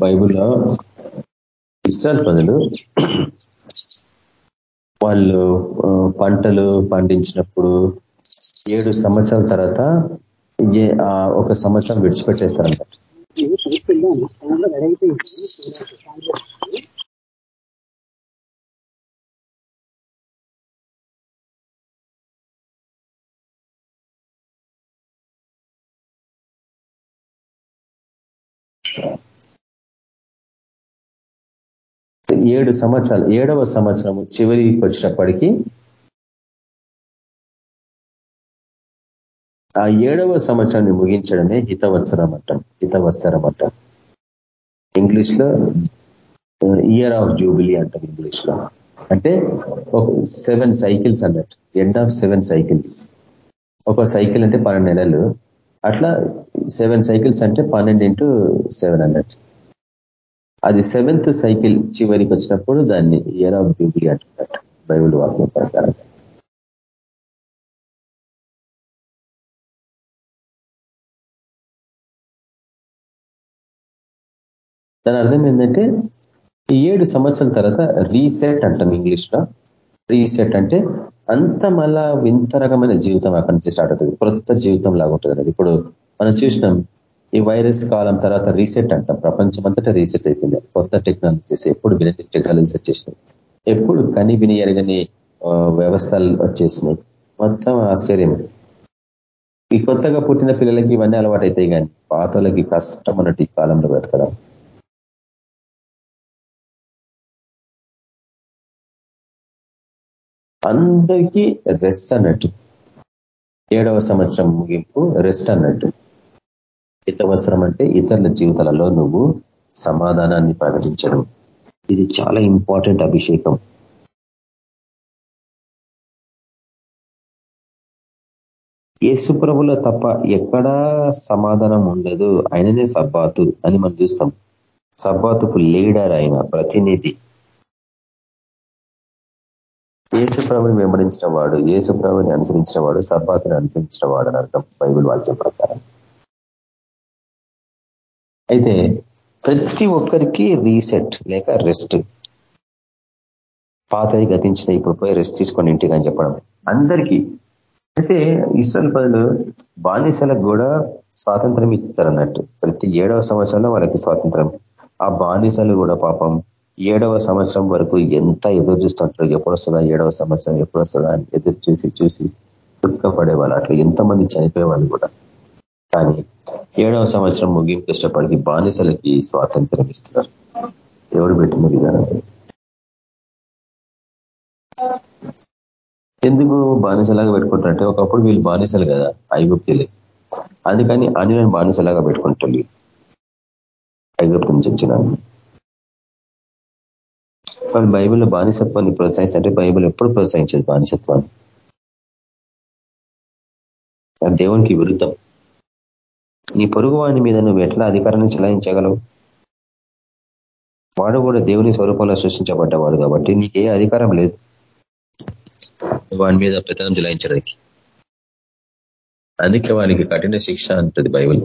బైబుల్లో ఇస్రాయల్ ప్రజలు వాళ్ళు పంటలు పండించినప్పుడు ఏడు సంవత్సరాల తర్వాత ఒక సంవత్సరం విడిచిపెట్టేస్తారంట ఏడు సంవత్సరాలు ఏడవ సంవత్సరం చివరికి వచ్చినప్పటికీ ఆ ఏడవ సంవత్సరాన్ని ముగించడమే హితవత్సరం అంటాం హితవత్సరం అంటాం ఇంగ్లీష్లో ఇయర్ ఆఫ్ జూబిలీ అంటాం ఇంగ్లీష్లో అంటే ఒక సెవెన్ సైకిల్స్ అన్నట్టు. ఎండ్ ఆఫ్ సెవెన్ సైకిల్స్ ఒక సైకిల్ అంటే పన్నెండు నెలలు. అట్లా సెవెన్ సైకిల్స్ అంటే పన్నెండు ఇంటూ సెవెన్ అన్నట్టు. అది సెవెంత్ సైకిల్ చివరికి వచ్చినప్పుడు దాన్ని ఇయర్ ఆఫ్ జూబిలీ అంటున్నట్టు బైబుల్ వాక్యం ప్రకారంగా. దాని అర్థం ఏంటంటే ఏడు సంవత్సరాల తర్వాత రీసెట్ అంటాం ఇంగ్లీష్లో రీసెట్ అంటే అంత మళ్ళా వింత రకమైన జీవితం అక్కడి నుంచి స్టార్ట్ అవుతుంది. కొత్త జీవితం లాగా ఉంటుంది ఇప్పుడు మనం చూసినాం ఈ వైరస్ కాలం తర్వాత రీసెట్ అంటాం. ప్రపంచం అంతటా రీసెట్ అయిపోయింది. కొత్త టెక్నాలజీస్ ఎప్పుడు వినని టెక్నాలజీస్ వచ్చేసినాయి. ఎప్పుడు కని విని ఎరగని వ్యవస్థలు వచ్చేసినాయి. మొత్తం ఆశ్చర్యం ఈ కొత్తగా పుట్టిన పిల్లలకి ఇవన్నీ అలవాటు అవుతాయి కానీ పాతలకి కష్టం అన్నట్టు ఈ కాలంలో బ్రతకడం. అందరికీ రెస్ట్ అన్నట్టు. ఏడవ సంవత్సరం ముగింపు రెస్ట్ అన్నట్టు. హితవత్సరం అంటే ఇతరుల జీవితాలలో నువ్వు సమాధానాన్ని ప్రకటించడం. ఇది చాలా ఇంపార్టెంట్ అభిషేకం. ఏసుప్రభులో తప్ప ఎక్కడా సమాధానం ఉండదు. ఆయననే సబ్బాతు అని మనం చూస్తాం. సబ్బాతుకు లీడర్ ఆయన ప్రతినిధి. ఏసుప్రభుని వెంబడించిన వాడు ఏసుప్రభుని అనుసరించిన వాడు సబ్బాతుని అనుసరించిన వాడు అని అర్థం బైబుల్ వాక్యం ప్రకారం. అయితే ప్రతి ఒక్కరికి రీసెట్ లేక రెస్ట్. పాతవి గతించిన ఇప్పుడు పోయి రెస్ట్ తీసుకొని ఇంటికి అని చెప్పడం. అందరికీ. అయితే ఇస్రాయల్ పదులు బానిసలకు కూడా స్వాతంత్రం ఇస్తారు అన్నట్టు ప్రతి ఏడవ సంవత్సరంలో వాళ్ళకి స్వాతంత్రం. ఆ బానిసలు కూడా పాపం ఏడవ సంవత్సరం వరకు ఎంత ఎదురు చూస్తుంటారు ఎప్పుడు వస్తుందా ఏడవ సంవత్సరం ఎప్పుడు వస్తుందా అని ఎదురు చూసి చూసి దుఃఖపడేవాళ్ళు. అట్లా ఎంతమంది చనిపోయేవాళ్ళు కూడా. కానీ ఏడవ సంవత్సరం ముగింపు ఇష్టపడికి బానిసలకి స్వాతంత్రం ఇస్తున్నారు. ఎవరు పెట్టిన విధానం? ఎందుకు బానిసలాగా పెట్టుకుంటారంటే ఒకప్పుడు వీళ్ళు బానిసలు కదా ఐగుప్తులే. అందుకని అనిలను బానిసలాగా పెట్టుకుంటారు ఐగుప్తి నుంచి వచ్చిన వాళ్ళు బైబిల్లో బానిసత్వాన్ని ప్రోత్సహిస్తే బైబిల్ ఎప్పుడు ప్రోత్సహించదు బానిసత్వాన్ని. అది దేవునికి విరుద్ధం. నీ పొరుగు వాని మీద నువ్వు ఎట్లా అధికారాన్ని చెలాయించగలవు? వాడు కూడా దేవుని స్వరూపంలో సృష్టించబడ్డవాడు కాబట్టి నీకే అధికారం లేదు. వాని మీద పెత్తనం చెలాయించడానికి. అందుకే వానికి కఠిన శిక్ష అంటది బైబిల్.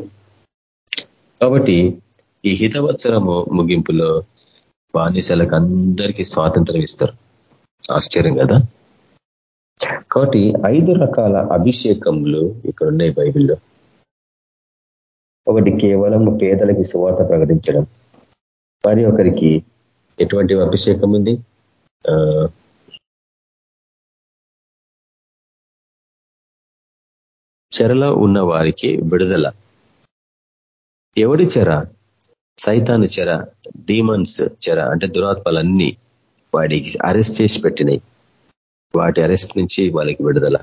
కాబట్టి ఈ హితవత్సరము ముగింపులో బానిసలకు అందరికీ స్వాతంత్రం ఇస్తారు. ఆశ్చర్యం కదా? కాబట్టి ఐదు రకాల అభిషేకములు ఇక్కడ ఉన్నాయి బైబిల్లో. ఒకటి కేవలం పేదలకి సువార్త ప్రకటించడం. మరి ఒకరికి ఎటువంటి అభిషేకం ఉంది? చెరలో ఉన్న వారికి విడుదల. ఎవడి చెర? సైతాను చెర డీమన్స్ చెర అంటే దురాత్మలన్నీ వాడికి అరెస్ట్ చేసి పెట్టినాయి. వాటి అరెస్ట్ నుంచి వాళ్ళకి విడుదల.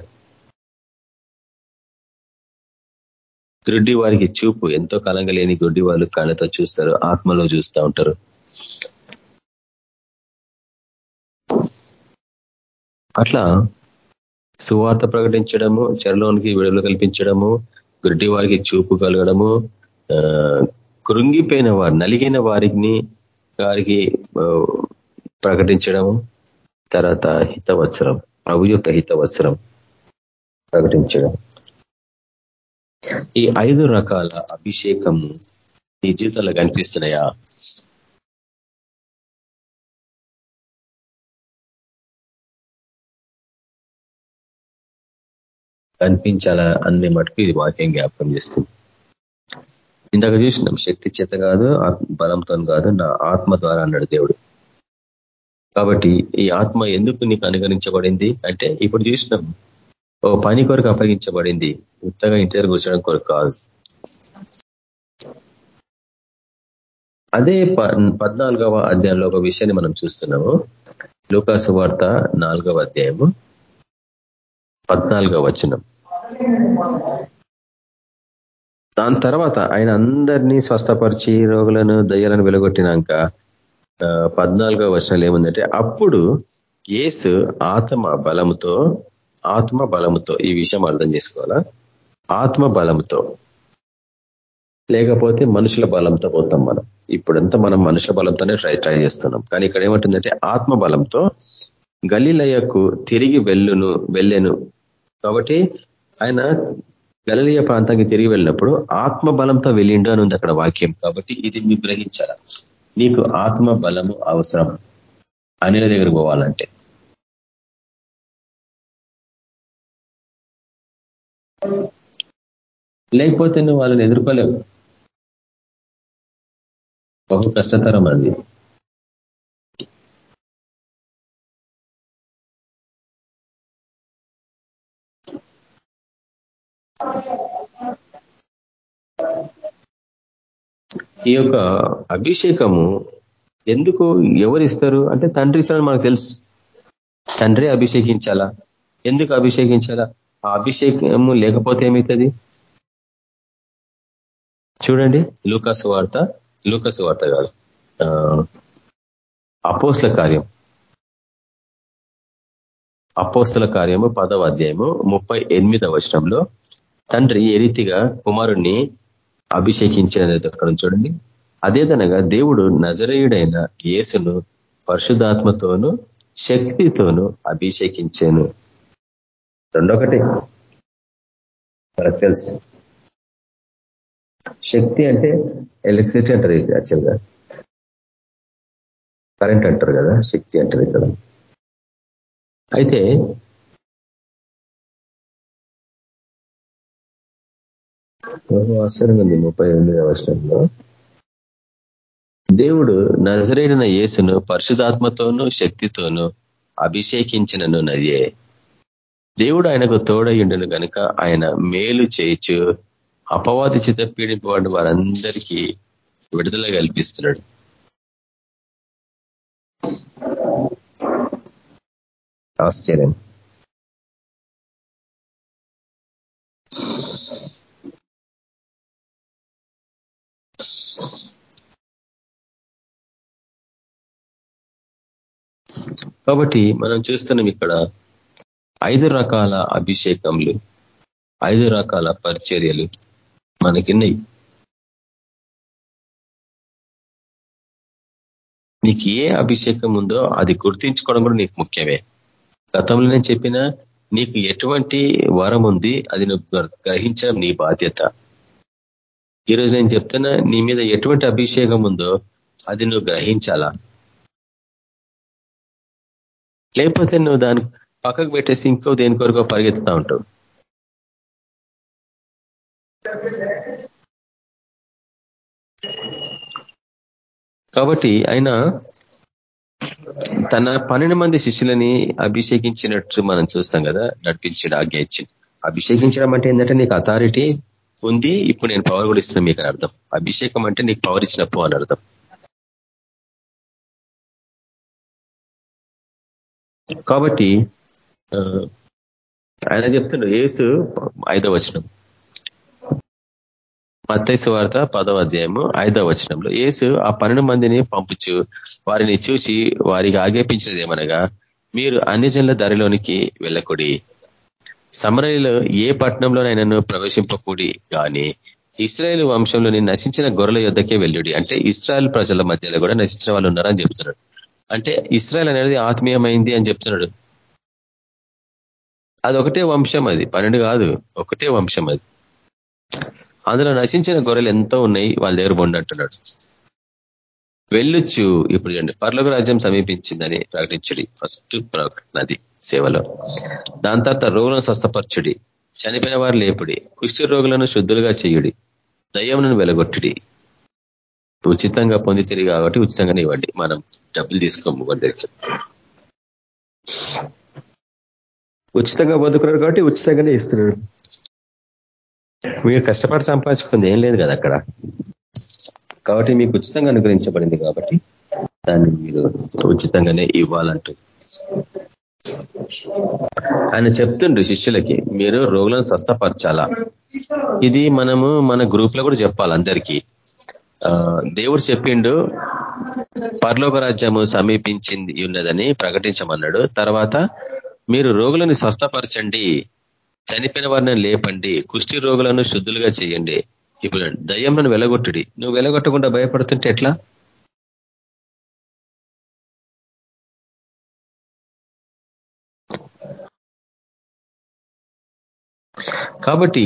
గ్రుడ్డి వారికి చూపు. ఎంతో కాలంగా లేని గుడ్డి వాళ్ళు కళ్ళతో చూస్తారు ఆత్మలో చూస్తూ ఉంటారు. అట్లా సువార్త ప్రకటించడము చెరలోనికి విడుదల కల్పించడము గుడ్డి వారికి చూపు కలగడము కృంగిపోయిన వారు నలిగిన వారిని వారికి ప్రకటించడము తర్వాత హితవత్సరం ప్రభు యొక్క హితవత్సరం ప్రకటించడం. ఈ ఐదు రకాల అభిషేకము నీ జీవితంలో కనిపిస్తున్నాయా? కనిపించాలా అన్ని మటుకు ఇది వాక్యం జ్ఞాపకం చేస్తుంది. ఇందాక చూసినాం శక్తి చేత కాదు బలంతో కాదు నా ఆత్మ ద్వారా అన్నాడు దేవుడు. కాబట్టి ఈ ఆత్మ ఎందుకు నీకు అనుగరించబడింది అంటే ఇప్పుడు చూసినాం ఓ పని కొరకు అప్పగించబడింది. ఉత్తగా ఇంటి కూర్చోడం కొరకు కాదు. అదే పద్నాలుగవ అధ్యాయంలో ఒక విషయాన్ని మనం చూస్తున్నాము. లోకాసు వార్త నాలుగవ అధ్యాయము పద్నాలుగవ వచనం. దాని తర్వాత ఆయన అందరినీ స్వస్థపరిచి రోగులను దయ్యాలను వెలగొట్టినాక పద్నాలుగో వచనాలు ఏముందంటే అప్పుడు ఏసు ఆత్మ బలముతో ఆత్మ బలముతో ఈ విషయం అర్థం చేసుకోవాలా? ఆత్మ బలంతో లేకపోతే మనుషుల బలంతో పోతాం మనం. ఇప్పుడంతా మనం మనుషుల బలంతోనే ట్రై ట్రై చేస్తున్నాం. కానీ ఇక్కడ ఏమంటుందంటే ఆత్మ బలంతో గలీలయ్యకు తిరిగి వెళ్ళును వెళ్ళెను. కాబట్టి ఆయన గలనీయ ప్రాంతానికి తిరిగి వెళ్ళినప్పుడు ఆత్మ బలంతో వెళ్ళిండు అని ఉంది అక్కడ వాక్యం. కాబట్టి ఇది మీరు గ్రహించాల. నీకు ఆత్మ బలము అవసరం. అనిల దగ్గర పోవాలంటే. లేకపోతే నువ్వు వాళ్ళని ఎదుర్కోలేవు. బహు కష్టతరం అది ఈ యొక్క అభిషేకము ఎందుకు ఎవరు ఇస్తారు అంటే తండ్రి ఇస్తారని మనకు తెలుసు. తండ్రి అభిషేకించాలా? ఎందుకు అభిషేకించాలా? ఆ అభిషేకము లేకపోతే ఏమవుతుంది? చూడండి లూకాసు వార్త లూకాసు వార్త కాదు. అపోస్ల కార్యం. అపోస్తల కార్యము పదవ అధ్యాయము ముప్పై ఎనిమిదవ వచనంలో తండ్రి ఏ రీతిగా కుమారుణ్ణి అభిషేకించినది అక్కడ చూడండి. అదేదనగా దేవుడు నజరేయుడైన యేసును పరిశుధాత్మతోనూ శక్తితోనూ అభిషేకించాను. రెండొకటి. మనకు తెలుసు. శక్తి అంటే ఎలక్ట్రిసిటీ అంటారు యాక్చువల్గా కరెంట్ అంటారు కదా శక్తి అంటారు ఇక్కడ. అయితే ఆశ్చర్యంగా ఉంది ముప్పై ఎనిమిదవ అవసరంలో దేవుడు నజరైన యేసును పరిశుధాత్మతోనూ శక్తితోనూ అభిషేకించినను నదియే. దేవుడు ఆయనకు తోడయుండను కనుక ఆయన మేలు చేయొచ్చు అపవాది చిత పీడింపబడిన వారందరికీ విడుదల కల్పిస్తున్నాడు. ఆశ్చర్యం. కాబట్టి మనం చూస్తున్నాం ఇక్కడ ఐదు రకాల అభిషేకములు ఐదు రకాల పరిచర్యలు మనకిన్నాయి. నీకు ఏ అభిషేకం ఉందో అది గుర్తించుకోవడం కూడా నీకు ముఖ్యమే. గతంలో నేను చెప్పిన నీకు ఎటువంటి వరం ఉంది అది నువ్వు గ్రహించడం నీ బాధ్యత. ఈరోజు నేను చెప్తున్నా నీ మీద ఎటువంటి అభిషేకం ఉందో అది నువ్వు గ్రహించాలా? లేకపోతే నువ్వు దాని పక్కకు పెట్టేసి ఇంకో దేని కొరకు పరిగెత్తుతా ఉంటావు. కాబట్టి ఆయన తన పన్నెండు మంది శిష్యులని అభిషేకించినట్టు మనం చూస్తాం కదా నడిపించడం ఆజ్ఞ ఇచ్చింది అభిషేకించడం అంటే ఏంటంటే నీకు అథారిటీ ఉంది ఇప్పుడు నేను పవర్ కూడా ఇస్తున్నా మీకు అర్థం. అభిషేకం అంటే నీకు పవర్ ఇచ్చినప్పు అని అర్థం. కాబట్టి ఆయన చెప్తుండ్రు ఏసు ఐదవ వచనం. మత్తైసు వార్త పదవ అధ్యాయము ఐదవ వచనంలో ఏసు ఆ పన్నెండు మందిని పంపుచు వారిని చూసి వారికి ఆజ్ఞాపించినది ఏమనగా మీరు అన్ని జన్ల దారిలోనికి వెళ్ళకుడి సమరయలో ఏ పట్టణంలోనైనాను ప్రవేశింపకూడి కానీ ఇస్రాయేల్ వంశంలోని నశించిన గొర్రెల యుద్ధకే వెళ్ళుడి. అంటే ఇస్రాయల్ ప్రజల మధ్యలో కూడా నశించిన వాళ్ళు ఉన్నారని చెప్తున్నాడు. అంటే ఇస్రాయల్ అనేది ఆత్మీయమైంది అని చెప్తున్నాడు. అది ఒకటే వంశం అది. పన్నెండు కాదు. ఒకటే వంశం అది. అందులో నశించిన గొర్రెలు ఎంతో ఉన్నాయి. వాళ్ళ దగ్గర అంటున్నాడు. వెళ్ళొచ్చు. ఇప్పుడు చూడండి. పర్లోక రాజ్యం సమీపించిందని ప్రకటించుడి. ఫస్ట్ ప్రకటనది సేవలో. దాని తర్వాత రోగులను స్వస్థపరచుడి. చనిపోయిన వారు లేపుడి. కుష్టి రోగులను శుద్ధులుగా చేయుడి. దయ్యములను వెలగొట్టుడి. ఉచితంగా పొందితిరి కాబట్టి ఉచితంగానే ఇవ్వండి. మనం డబ్బులు తీసుకోము వారి దగ్గరికి ఉచితంగా బతుకున్నారు కాబట్టి ఉచితంగానే ఇస్తున్నాడు మీరు కష్టపడి సంపాదించుకుంది ఏం లేదు కదా అక్కడ. కాబట్టి మీకు ఉచితంగా అనుగ్రహించబడింది కాబట్టి దాన్ని మీరు ఉచితంగానే ఇవ్వాలంటూ. ఆయన చెప్తుండ్రు శిష్యులకి మీరు రోగులను స్వస్థపరచాలా? ఇది మనము మన గ్రూప్లో కూడా చెప్పాలి అందరికీ. దేవుడు చెప్పిండు పర్లోక రాజ్యము సమీపించింది ఉన్నదని ప్రకటించమన్నాడు. తర్వాత మీరు రోగులను స్వస్థపరచండి చనిపోయిన వారిని లేపండి కుష్టి రోగులను శుద్ధులుగా చేయండి. ఇప్పుడు దయ్యంను వెలగొట్టుడి. నువ్వు వెలగొట్టకుండా భయపడుతుంటే ఎట్లా? కాబట్టి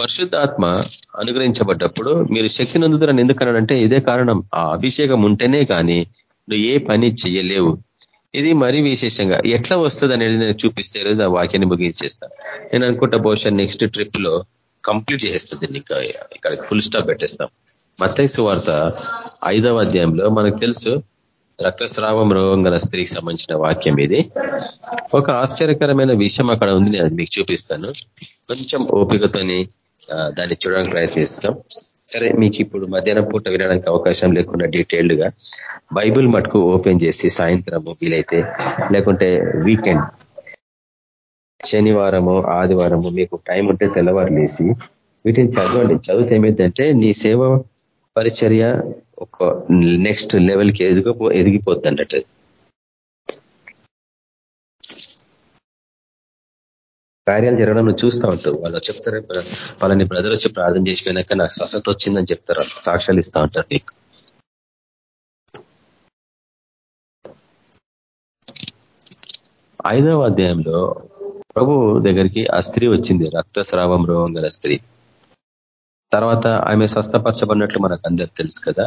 పరిశుద్ధాత్మ అనుగ్రహించబడ్డప్పుడు మీరు శక్తి నందుతారని ఎందుకన్నాడంటే ఇదే కారణం. ఆ అభిషేకం ఉంటేనే కానీ నువ్వు ఏ పని చేయలేవు. ఇది మరీ విశేషంగా ఎట్లా వస్తుంది అనేది నేను చూపిస్తే రోజు ఆ వాక్యాన్ని ముగించేస్తా. నేను అనుకుంటా బహుశా నెక్స్ట్ ట్రిప్లో కంప్లీట్ చేస్తుంది ఇంకా ఇక్కడ ఫుల్ స్టాప్ పెట్టేస్తాం. మత్తైసు వార్త ఐదవ అధ్యాయంలో మనకు తెలుసు రక్తస్రావం రోగం గల స్త్రీకి సంబంధించిన వాక్యం ఇది. ఒక ఆశ్చర్యకరమైన విషయం అక్కడ ఉంది నేను మీకు చూపిస్తాను. కొంచెం ఓపికతోని దాన్ని చూడడానికి ప్రయత్నిస్తాం. సరే మీకు ఇప్పుడు మధ్యాహ్నం పూట వినడానికి అవకాశం లేకుండా డీటెయిల్డ్గా బైబుల్ మటుకు ఓపెన్ చేసి సాయంత్రం వీలైతే లేకుంటే వీకెండ్ శనివారము ఆదివారము మీకు టైం ఉంటే తెల్లవారు లేసి వీటిని చదవండి. చదివితే ఏమైందంటే నీ సేవ పరిచర్య ఒక నెక్స్ట్ లెవెల్కి ఎదిగిపో ఎదిగిపోద్ది అన్నట్టు కార్యాలు జరగడం నువ్వు చూస్తూ ఉంటావు. వాళ్ళు చెప్తారు వాళ్ళని బ్రదర్ వచ్చి ప్రార్థన చేసిపోయినాక నాకు స్వస్థత వచ్చిందని చెప్తారు. సాక్ష్యాలు ఇస్తూ ఉంటారు నీకు. ఐదవ అధ్యాయంలో ప్రభు దగ్గరికి ఆ స్త్రీ వచ్చింది. రక్తస్రావం రోగం గల స్త్రీ. తర్వాత ఆమె స్వస్థపరచబడినట్లు మనకు అందరు తెలుసు కదా.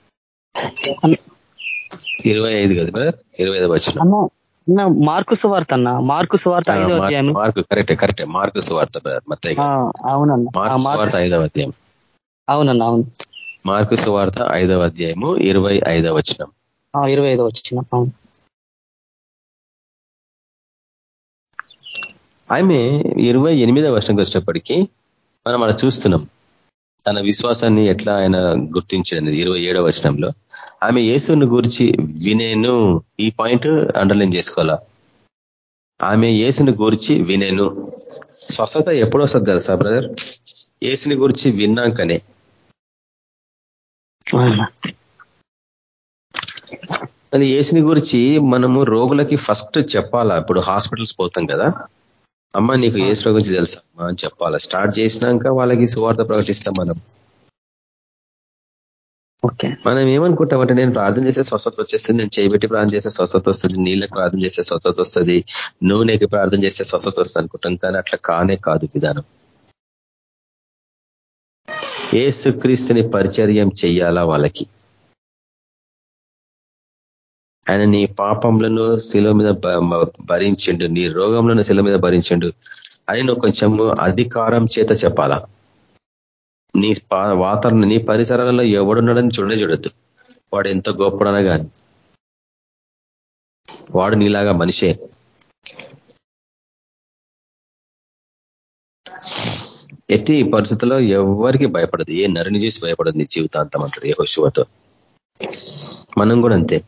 ఇరవై ఐదు కదా బ్రదర్ ఇరవై ఐదు వచ్చిన. మార్కు సువార్త అన్న. మార్కు సువార్త అధ్యాయం. మార్కు కరెక్టే కరెక్టే మార్కు సువార్త బ్రదర్ మత్తయ్య అవునన్న. సువార్త ఐదవ అధ్యాయం. అవునన్న అవును. మార్కు సువార్త ఐదవ అధ్యాయము ఇరవై ఐదవ వచ్చిన ఇరవై ఐదవ వచ్చిన అవును. ఆమె ఇరవై ఎనిమిదవ వర్షంకి వచ్చేటప్పటికీ మనం అలా చూస్తున్నాం. తన విశ్వాసాన్ని ఎట్లా ఆయన గుర్తించండి ఇరవై ఏడవ వచనంలో ఆమె యేసుని గురించి వినేను ఈ పాయింట్ అండర్లైన్ చేసుకోవాలా? ఆమె యేసుని గురించి వినేను. స్వస్థత ఎప్పుడు వస్తుంది తెలుసా బ్రదర్? ఏసుని గురించి విన్నాకనే. అది ఏసుని గురించి మనము రోగులకి ఫస్ట్ చెప్పాలా? ఇప్పుడు హాస్పిటల్స్ పోతాం కదా. అమ్మ నీకు ఏసు గురించి తెలుసా? అని చెప్పాలా? స్టార్ట్ చేసినాక వాళ్ళకి సువార్త ప్రకటిస్తాం మనం. మనం ఏమనుకుంటామంటే నేను ప్రార్థన చేస్తే స్వస్థత వచ్చేస్తుంది నేను చేయబెట్టి ప్రార్థన చేస్తే స్వస్థత వస్తుంది నీళ్ళకి ప్రార్థన చేస్తే స్వస్థత వస్తుంది నూనెకి ప్రార్థన చేస్తే స్వస్థత వస్తుంది అనుకుంటాం కానీ అట్లా కానే కాదు విధానం. ఏసుక్రీస్తుని పరిచర్యం చెయ్యాలా వాళ్ళకి? ఆయన నీ పాపంలను శిల మీద భరించిండు. నీ రోగంలను శిల మీద భరించిండు. అని నువ్వు కొంచెము అధికారం చేత చెప్పాలా? నీ వాతావరణం నీ పరిసరాలలో ఎవడున్నాడని చూడనే చూడద్దు. వాడు ఎంత గొప్పడనా కానీ వాడు నీలాగా మనిషే. ఎట్టి పరిస్థితుల్లో ఎవరికి భయపడదు. ఏ నరిని చూసి భయపడదు నీ జీవితాంతం అంటాడు ఏ హుషువతో మనం కూడా అంతే.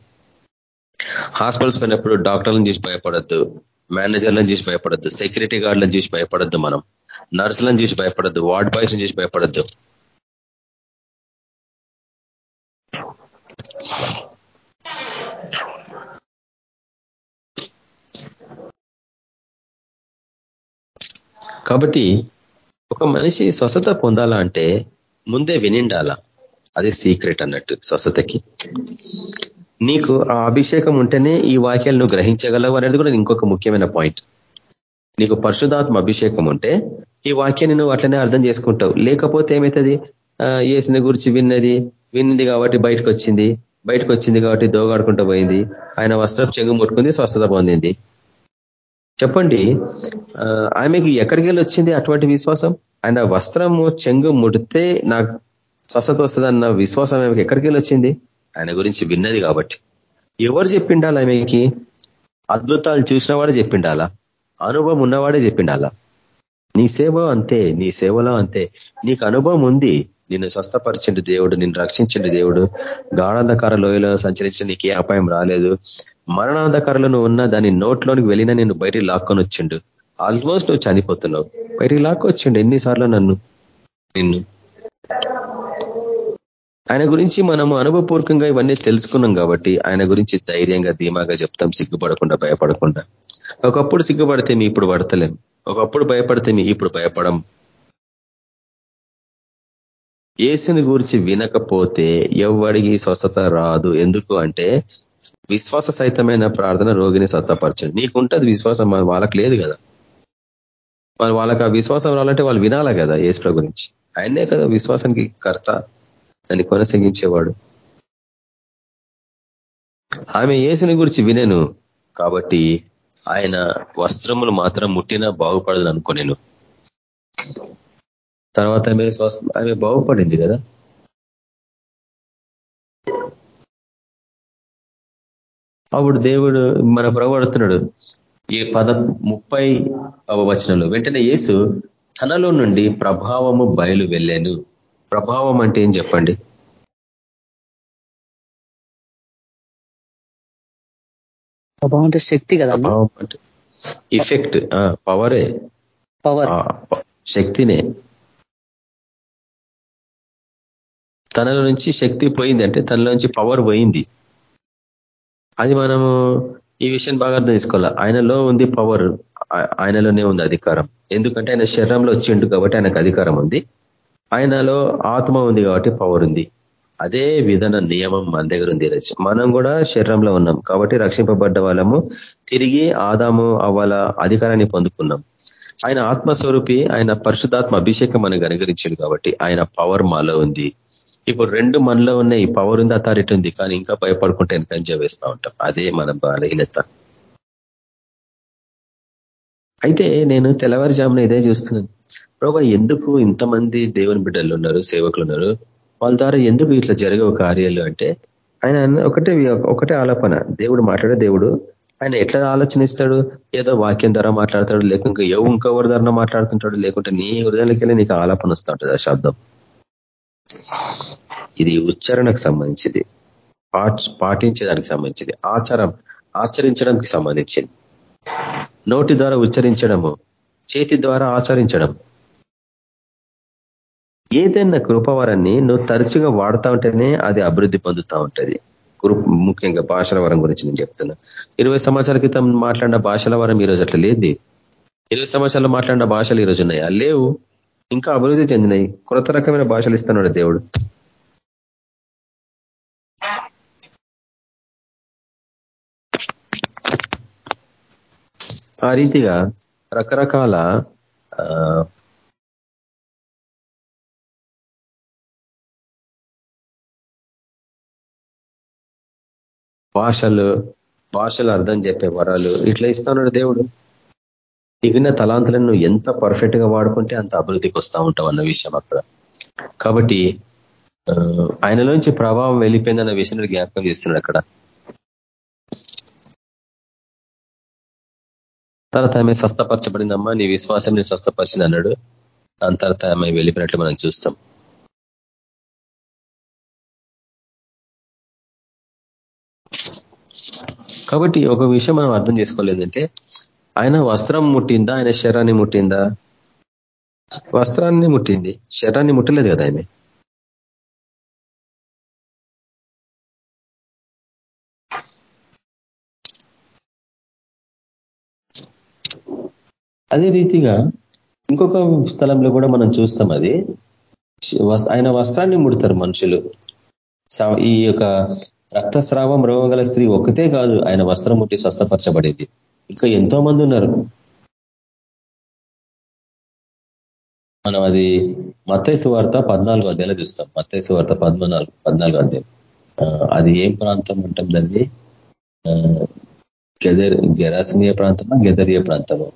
హాస్పిటల్స్ పోయినప్పుడు డాక్టర్లను చూసి భయపడద్దు మేనేజర్లను చూసి భయపడద్దు సెక్యూరిటీ గార్డులను చూసి భయపడద్దు మనం నర్సులను చూసి భయపడద్దు వార్డ్ బాయ్స్ చూసి భయపడద్దు. కాబట్టి ఒక మనిషి స్వస్థత పొందాలా అంటే ముందే వినిండాలా? అది సీక్రెట్ అన్నట్టు స్వస్థతకి. నీకు ఆ అభిషేకం ఉంటేనే ఈ వాక్యాలు నువ్వు గ్రహించగలవు అనేది కూడా ఇంకొక ముఖ్యమైన పాయింట్ నీకు పరిశుధాత్మ అభిషేకం ఉంటే ఈ వాక్యాన్ని నువ్వు అట్లనే అర్థం చేసుకుంటావు. లేకపోతే ఏమవుతుంది ఏసిన గురించి విన్నది విన్నది కాబట్టి బయటకు వచ్చింది బయటకు వచ్చింది కాబట్టి దోగాడుకుంటూ పోయింది ఆయన వస్త్రం చెంగు ముట్టుకుంది స్వస్థత పొందింది. చెప్పండి ఆమెకి ఎక్కడికి వెళ్ళి వచ్చింది అటువంటి విశ్వాసం? ఆయన వస్త్రము చెంగు ముడితే నాకు స్వస్థత వస్తుందన్న విశ్వాసం ఆమెకి ఎక్కడికి వెళ్ళి వచ్చింది ఆయన గురించి విన్నది కాబట్టి. ఎవరు చెప్పిండాలి ఆమెకి అద్భుతాలు చూసిన వాడే చెప్పిండాలా? అనుభవం ఉన్నవాడే చెప్పిండాలా? నీ సేవ అంతే నీ సేవలో అంతే. నీకు అనుభవం ఉంది. నిన్ను స్వస్థపరిచిండు దేవుడు నిన్ను రక్షించిండు దేవుడు. గాఢాంధకార లోయలో సంచరించిన నీకే అపాయం రాలేదు. మరణాంధకారంలో నువ్వు ఉన్న దాని నోట్లోనికి వెళ్ళినా నేను బయటికి లాక్కొని వచ్చిండు. ఆల్మోస్ట్ నువ్వు చనిపోతున్నావు. బయటికి లాక్కొచ్చిండు ఎన్నిసార్లు నన్ను? నిన్ను. ఆయన గురించి మనము అనుభవపూర్వకంగా ఇవన్నీ తెలుసుకున్నాం కాబట్టి ఆయన గురించి ధైర్యంగా ధీమాగా చెప్తాం సిగ్గుపడకుండా భయపడకుండా. ఒకప్పుడు సిగ్గుపడితే మీ ఇప్పుడు పడతలేం. ఒకప్పుడు భయపడితే మీ ఇప్పుడు భయపడం. ఏసుని గురించి వినకపోతే ఎవడికి స్వస్థత రాదు. ఎందుకు అంటే విశ్వాస సహితమైన ప్రార్థన రోగిని స్వస్థపరచండి. నీకుంటుంది విశ్వాసం వాళ్ళకి లేదు కదా. మరి వాళ్ళకి ఆ విశ్వాసం రావాలంటే వాళ్ళు వినాలా కదా ఏసుల గురించి. ఆయనే కదా విశ్వాసానికి కర్త. దాన్ని కొనసాగించేవాడు. ఆమె ఏసుని గురించి వినేను కాబట్టి ఆయన వస్త్రములు మాత్రం ముట్టినా బాగుపడదు అనుకో నేను తర్వాత ఆమె ఆమె బాగుపడింది కదా? అప్పుడు దేవుడు మన ప్రవడుతున్నాడు ఈ పద ముప్పై అవవచనంలో వెంటనే యేసు తనలో నుండి ప్రభావము బయలు వెళ్ళాను. ప్రభావం అంటే ఏం చెప్పండి? ప్రభావం అంటే శక్తి కదా ప్రభావం అంటే ఇఫెక్ట్ పవరే పవర్ శక్తినే. తనలో నుంచి శక్తి పోయింది అంటే తనలో నుంచి పవర్ పోయింది. అది మనము ఈ విషయం బాగా అర్థం చేసుకోవాలి? ఆయనలో ఉంది పవర్ ఆయనలోనే ఉంది అధికారం. ఎందుకంటే ఆయన శరీరంలో వచ్చిండు కాబట్టి ఆయనకు అధికారం ఉంది. ఆయనలో ఆత్మ ఉంది కాబట్టి పవర్ ఉంది. అదే విధాన నియమం మన దగ్గర ఉంది మనం కూడా శరీరంలో ఉన్నాం కాబట్టి రక్షింపబడ్డ వాళ్ళము తిరిగి ఆదాము అవ్వాల అధికారాన్ని పొందుకున్నాం. ఆయన ఆత్మస్వరూపి ఆయన పరిశుధాత్మ అభిషేకం మనకు అనుగరించాడు కాబట్టి ఆయన పవర్ మాలో ఉంది. ఇప్పుడు రెండు మనలో ఉన్నాయి పవర్ ఉంది అథారిటీ ఉంది కానీ ఇంకా భయపడుకుంటే వెనకంజ వేస్తూ ఉంటాం. అదే మన బలహీనత. అయితే నేను తెల్లవారుజామున ఇదే చూస్తున్నాను. ప్రభా ఎందుకు ఇంతమంది దేవుని బిడ్డలు ఉన్నారు సేవకులు ఉన్నారు? వాళ్ళ ద్వారా ఎందుకు ఇట్లా జరగవు కార్యాలు అంటే ఆయన ఒకటే ఒకటే ఆలోపన. దేవుడు మాట్లాడే దేవుడు. ఆయన ఎట్లా ఆలోచనిస్తాడు? ఏదో వాక్యం ద్వారా మాట్లాడతాడు లేకుంటే ఎవ ఇంకొకరి ద్వారా మాట్లాడుతుంటాడు లేకుంటే నీ హృదయాలకెళ్ళి నీకు ఆలోపన వస్తూ ఉంటుంది ఆ శబ్దం. ఇది ఉచ్చారణకు సంబంధించింది. పాటించేదానికి సంబంధించింది. ఆచారం ఆచరించడానికి సంబంధించింది. నోటి ద్వారా ఉచ్చరించడము. చేతి ద్వారా ఆచరించడం. ఏదైనా కృపవరాన్ని నువ్వు తరచుగా వాడుతూ ఉంటేనే అది అభివృద్ధి పొందుతూ ఉంటుంది. ముఖ్యంగా భాషల వరం గురించి నేను చెప్తున్నా. ఇరవై సంవత్సరాల క్రితం మాట్లాడిన భాషల వరం ఈరోజు అట్లా లేదు. ఇరవై సంవత్సరాలు మాట్లాడిన భాషలు ఈరోజు ఉన్నాయా? లేవు. ఇంకా అభివృద్ధి చెందినాయి. కొత్త రకమైన భాషలు ఇస్తున్నాడు దేవుడు. ఆ రీతిగా రకరకాల భాషలు భాషలు అర్థం చెప్పే వరాలు ఇట్లా ఇస్తున్నాడు దేవుడు. దిగిన తలాంతులను ఎంత పర్ఫెక్ట్గా వాడుకుంటే అంత అభివృద్ధికి వస్తూ ఉంటాం అన్న విషయం అక్కడ. కాబట్టి ఆయనలోంచి ప్రభావం వెళ్ళిపోయిందన్న విషయాన్ని జ్ఞాపకం చేస్తున్నాడు అక్కడ. తర్వాత ఆమె స్వస్థపరచబడిందమ్మా నీ విశ్వాసం నేను స్వస్థపరిచింది అన్నాడు. దాని తర్వాత ఆమె వెళ్ళిపోయినట్లు మనం చూస్తాం. కాబట్టి ఒక విషయం మనం అర్థం చేసుకోలేదంటే ఆయన వస్త్రం ముట్టిందా? ఆయన శరీరాన్ని ముట్టిందా? వస్త్రాన్ని ముట్టింది. శరాన్ని ముట్టలేదు కదా ఆమె అదే రీతిగా ఇంకొక స్థలంలో కూడా మనం చూస్తాం అది. ఆయన వస్త్రాన్ని ముడతారు మనుషులు. ఈ యొక్క రక్తస్రావం రోగగల స్త్రీ ఒకతే కాదు ఆయన వస్త్రం ముట్టి స్వస్థపరచబడేది. ఇంకా ఎంతో మంది ఉన్నారు. మనం అది మత్తైసు వార్త పద్నాలుగు అధ్యాయులు చూస్తాం. మత్తైసు వార్త పద్మనాలుగు పద్నాలుగు అధ్యాయం. అది ఏం ప్రాంతం అంటాం దాన్ని? గెదర్ గెరాసిమియ ప్రాంతమా గెదరియ ప్రాంతమా?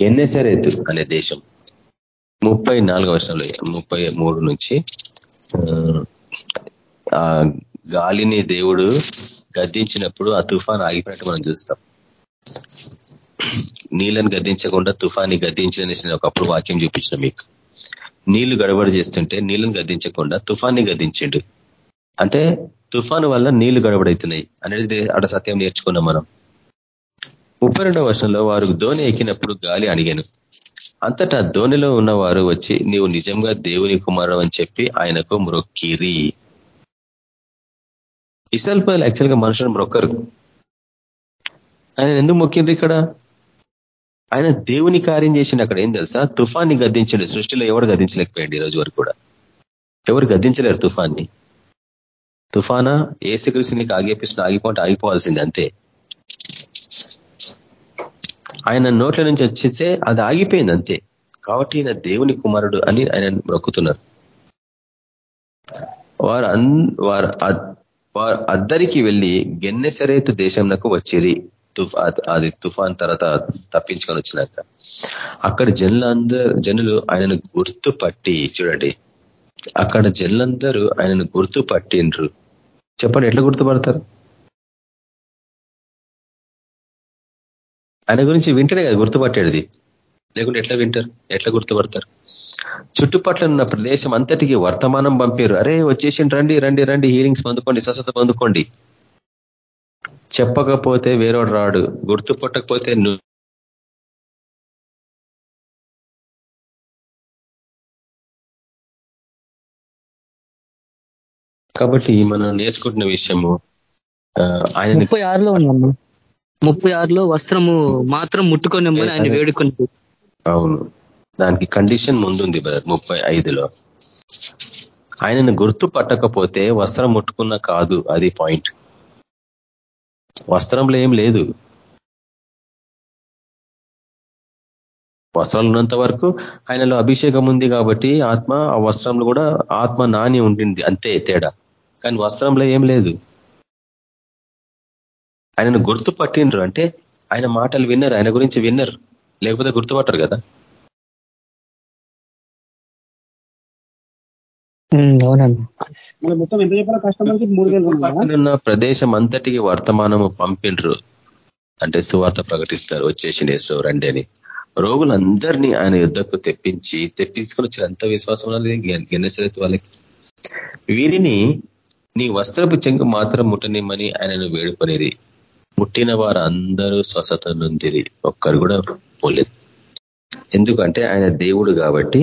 గెన్నెసరేతు అనే దేశం. ముప్పై నాలుగు వర్షంలో ముప్పై మూడు నుంచి ఆ గాలిని దేవుడు గద్దించినప్పుడు ఆ తుఫాన్ ఆగిపోయినట్టు మనం చూస్తాం. నీళ్ళని గద్దించకుండా తుఫాన్ని గద్దించిన నేను ఒకప్పుడు వాక్యం చూపించిన మీకు. నీళ్ళు గడబడి చేస్తుంటే నీళ్ళని గద్దించకుండా తుఫాన్ని గద్దించిండు. అంటే తుఫాను వల్ల నీళ్ళు గడబడవుతున్నాయి అనేది అక్కడ సత్యం నేర్చుకున్నాం మనం. ముప్పై రెండవ వర్షంలో వారు ధోని ఎక్కినప్పుడు గాలి అడిగాను అంతటా ధోనిలో ఉన్నవారు వచ్చి నీవు నిజంగా దేవుని కుమారు అని చెప్పి ఆయనకు మ్రొక్కిరి. ఇసల్ పైలు యాక్చువల్గా మనుషులను మ్రొక్కరు. ఆయన ఎందుకు మొక్కిండ్రు ఇక్కడ? ఆయన దేవుని కార్యం చేసిండు అక్కడ. ఏం తెలుసా? తుఫాన్ని గద్దించండి. సృష్టిలో ఎవరు గద్దించలేకపోయాడు ఈ రోజు వరకు కూడా. ఎవరు గద్దించలేరు తుఫాన్ని. తుఫానా? ఏసుకృష్ణునికి ఆగేపిస్తున్న ఆగిపోతే ఆగిపోవాల్సింది అంతే. ఆయన నోట్ల నుంచి వచ్చితే అది ఆగిపోయింది అంతే. కాబట్టి ఈయన దేవుని కుమారుడు అని ఆయన మొక్కుతున్నారు. వారు వారు వారు అద్దరికి వెళ్ళి గెన్నెసరేతు దేశంకు వచ్చిరి. అది తుఫాన్ తర్వాత తప్పించుకొని వచ్చినాక. అక్కడ జనులందరూ జనులు ఆయనను గుర్తుపట్టి చూడండి. అక్కడ జనులందరూ ఆయనను గుర్తుపట్టిండ్రు. చెప్పండి ఎట్లా గుర్తుపడతారు? ఆయన గురించి వింటేనే కదా గుర్తుపట్టేది. లేకుంటే ఎట్లా వింటారు? ఎట్లా గుర్తుపడతారు? చుట్టుపట్ల ఉన్న ప్రదేశం అంతటికి వర్తమానం పంపారు అరే వచ్చేసి రండి రండి రండి హీలింగ్స్ పొందుకోండి స్వస్థత పొందుకోండి. చెప్పకపోతే వేరేవాడు రాడు గుర్తుపట్టకపోతే కాబట్టి మనం నేర్చుకుంటున్న విషయము ఆయన ముప్పై ఆరులో ఉన్నాము ముప్పై ఆరులో వస్త్రము మాత్రం ముట్టుకొని ఆయన వేడుకొని అవును. దానికి కండిషన్ ముందుంది బ్రదర్ ముప్పై ఐదులో. ఆయనను గుర్తు పట్టకపోతే వస్త్రం ముట్టుకున్న కాదు అది పాయింట్. వస్త్రంలో ఏం లేదు. వస్త్రాలు ఉన్నంత వరకు ఆయనలో అభిషేకం ఉంది కాబట్టి ఆత్మ ఆ వస్త్రంలో కూడా ఆత్మ నాని ఉండింది. అంతే తేడా. కానీ వస్త్రంలో ఏం లేదు. ఆయనను గుర్తు పట్టిండ్రు అంటే ఆయన మాటలు విన్నారు. ఆయన గురించి విన్నారు. లేకపోతే గుర్తుపట్టరు కదా. ఉన్న ప్రదేశం అంతటికి వర్తమానము పంపిండ్రు అంటే సువార్త ప్రకటిస్తారు. వచ్చేసి రండి అని. రోగులందరినీ ఆయన యుద్ధకు తెప్పించి తెప్పించుకొని వచ్చి అంత విశ్వాసం ఉన్నది గెన్నెసరిత వాళ్ళకి. వీరిని నీ వస్త్రపు చెంగు మాత్రం ముట్టనిమ్మని ఆయనను వేడుకొనేది ముట్టిన వారు అందరూ స్వస్థత నుందిరి. ఒక్కరు కూడా పోలేదు. ఎందుకంటే ఆయన దేవుడు కాబట్టి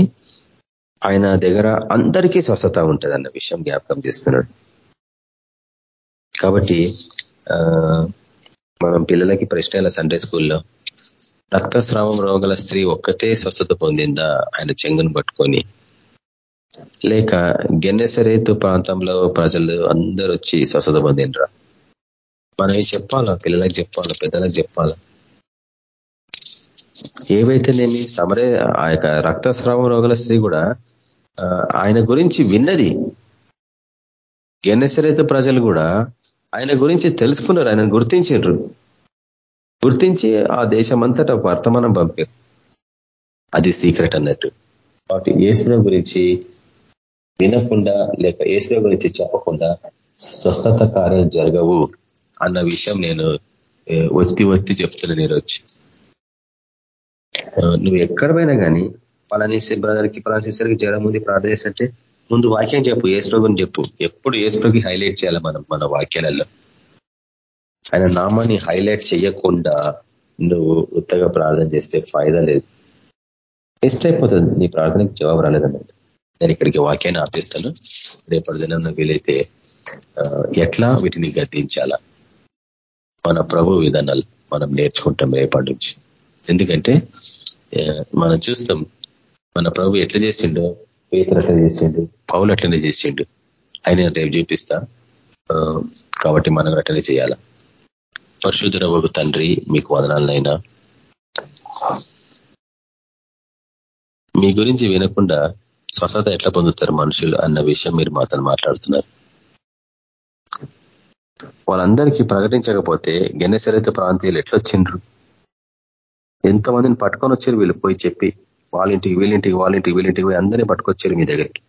ఆయన దగ్గర అందరికీ స్వస్థత ఉంటుంది అన్న విషయం జ్ఞాపకం చేస్తున్నాడు. కాబట్టి మనం పిల్లలకి ప్రశ్నల సండే స్కూల్లో రక్తస్రావం రోగల స్త్రీ ఒక్కతే స్వస్థత పొందిందా? ఆయన చెంగును పట్టుకొని. లేక గెన్నెసరేతు ప్రాంతంలో ప్రజలు అందరూ వచ్చి స్వస్థత పొందిండ్రా? మనం చెప్పాలా? పిల్లలకు చెప్పాలా? పెద్దలకు చెప్పాలా? ఏవైతేనేమి సమరే ఆ యొక్క రక్తస్రావం రోగుల స్త్రీ కూడా ఆయన గురించి విన్నది. గెన్నెసరైతే ప్రజలు కూడా ఆయన గురించి తెలుసుకున్నారు ఆయన గుర్తించారు గుర్తించి ఆ దేశమంతటా వర్తమానం పంపారు. అది సీక్రెట్ అన్నట్టు. కాబట్టి ఏసుల గురించి వినకుండా లేక ఏసుల గురించి చెప్పకుండా స్వస్థత కార్యం జరగవు అన్న విషయం నేను ఒత్తి ఒత్తి చెప్తున్నాను ఈరోజు నువ్వు ఎక్కడ పోయినా కానీ పలానేసి బ్రదర్కి పలానేసరికి జ్వరం ఉంది ప్రార్థన చేస్తే ముందు వాక్యం చెప్పు ఏసుప్రభుని చెప్పు. ఎప్పుడు ఏసుప్రభుకి హైలైట్ చేయాలి మనం మన వాక్యాలలో. ఆయన నామాన్ని హైలైట్ చేయకుండా నువ్వు ఉత్తగా ప్రార్థన చేస్తే ఫాయిదా లేదు. టెస్ట్ అయిపోతుంది నీ ప్రార్థనకి జవాబు రాలేదన్నట్టు నేను ఇక్కడికి వాక్యాన్ని ఆపిస్తాను. రేపటి దినం వీలైతే ఎట్లా వీటిని గద్దించాలా? మన ప్రభు విధానాలు మనం నేర్చుకుంటాం రేపటి నుంచి. ఎందుకంటే మనం చూస్తాం మన ప్రభు ఎట్లా చేసిండో? పేతులు అట్లా చేసిండు? పౌలు అట్లనే చేసిండు. ఆయన రేపు చూపిస్తా. కాబట్టి మనం అట్లనే చేయాల? పరిశుద్ధ ఒక తండ్రి మీకు వదనాలనైనా. మీ గురించి వినకుండా స్వస్థత ఎట్లా పొందుతారు మనుషులు అన్న విషయం మీరు మాతో మాట్లాడుతున్నారు. వాళ్ళందరికీ ప్రకటించకపోతే గెన్నెసరైతే ప్రాంతీయులు ఎట్లొచ్చిండ్రు? ఎంతమందిని పట్టుకొని వచ్చారు వీళ్ళు పోయి చెప్పి? వాళ్ళింటికి వీళ్ళింటికి వాళ్ళింటికి వీళ్ళింటికి పోయి అందరినీ పట్టుకొచ్చారు మీ దగ్గరికి.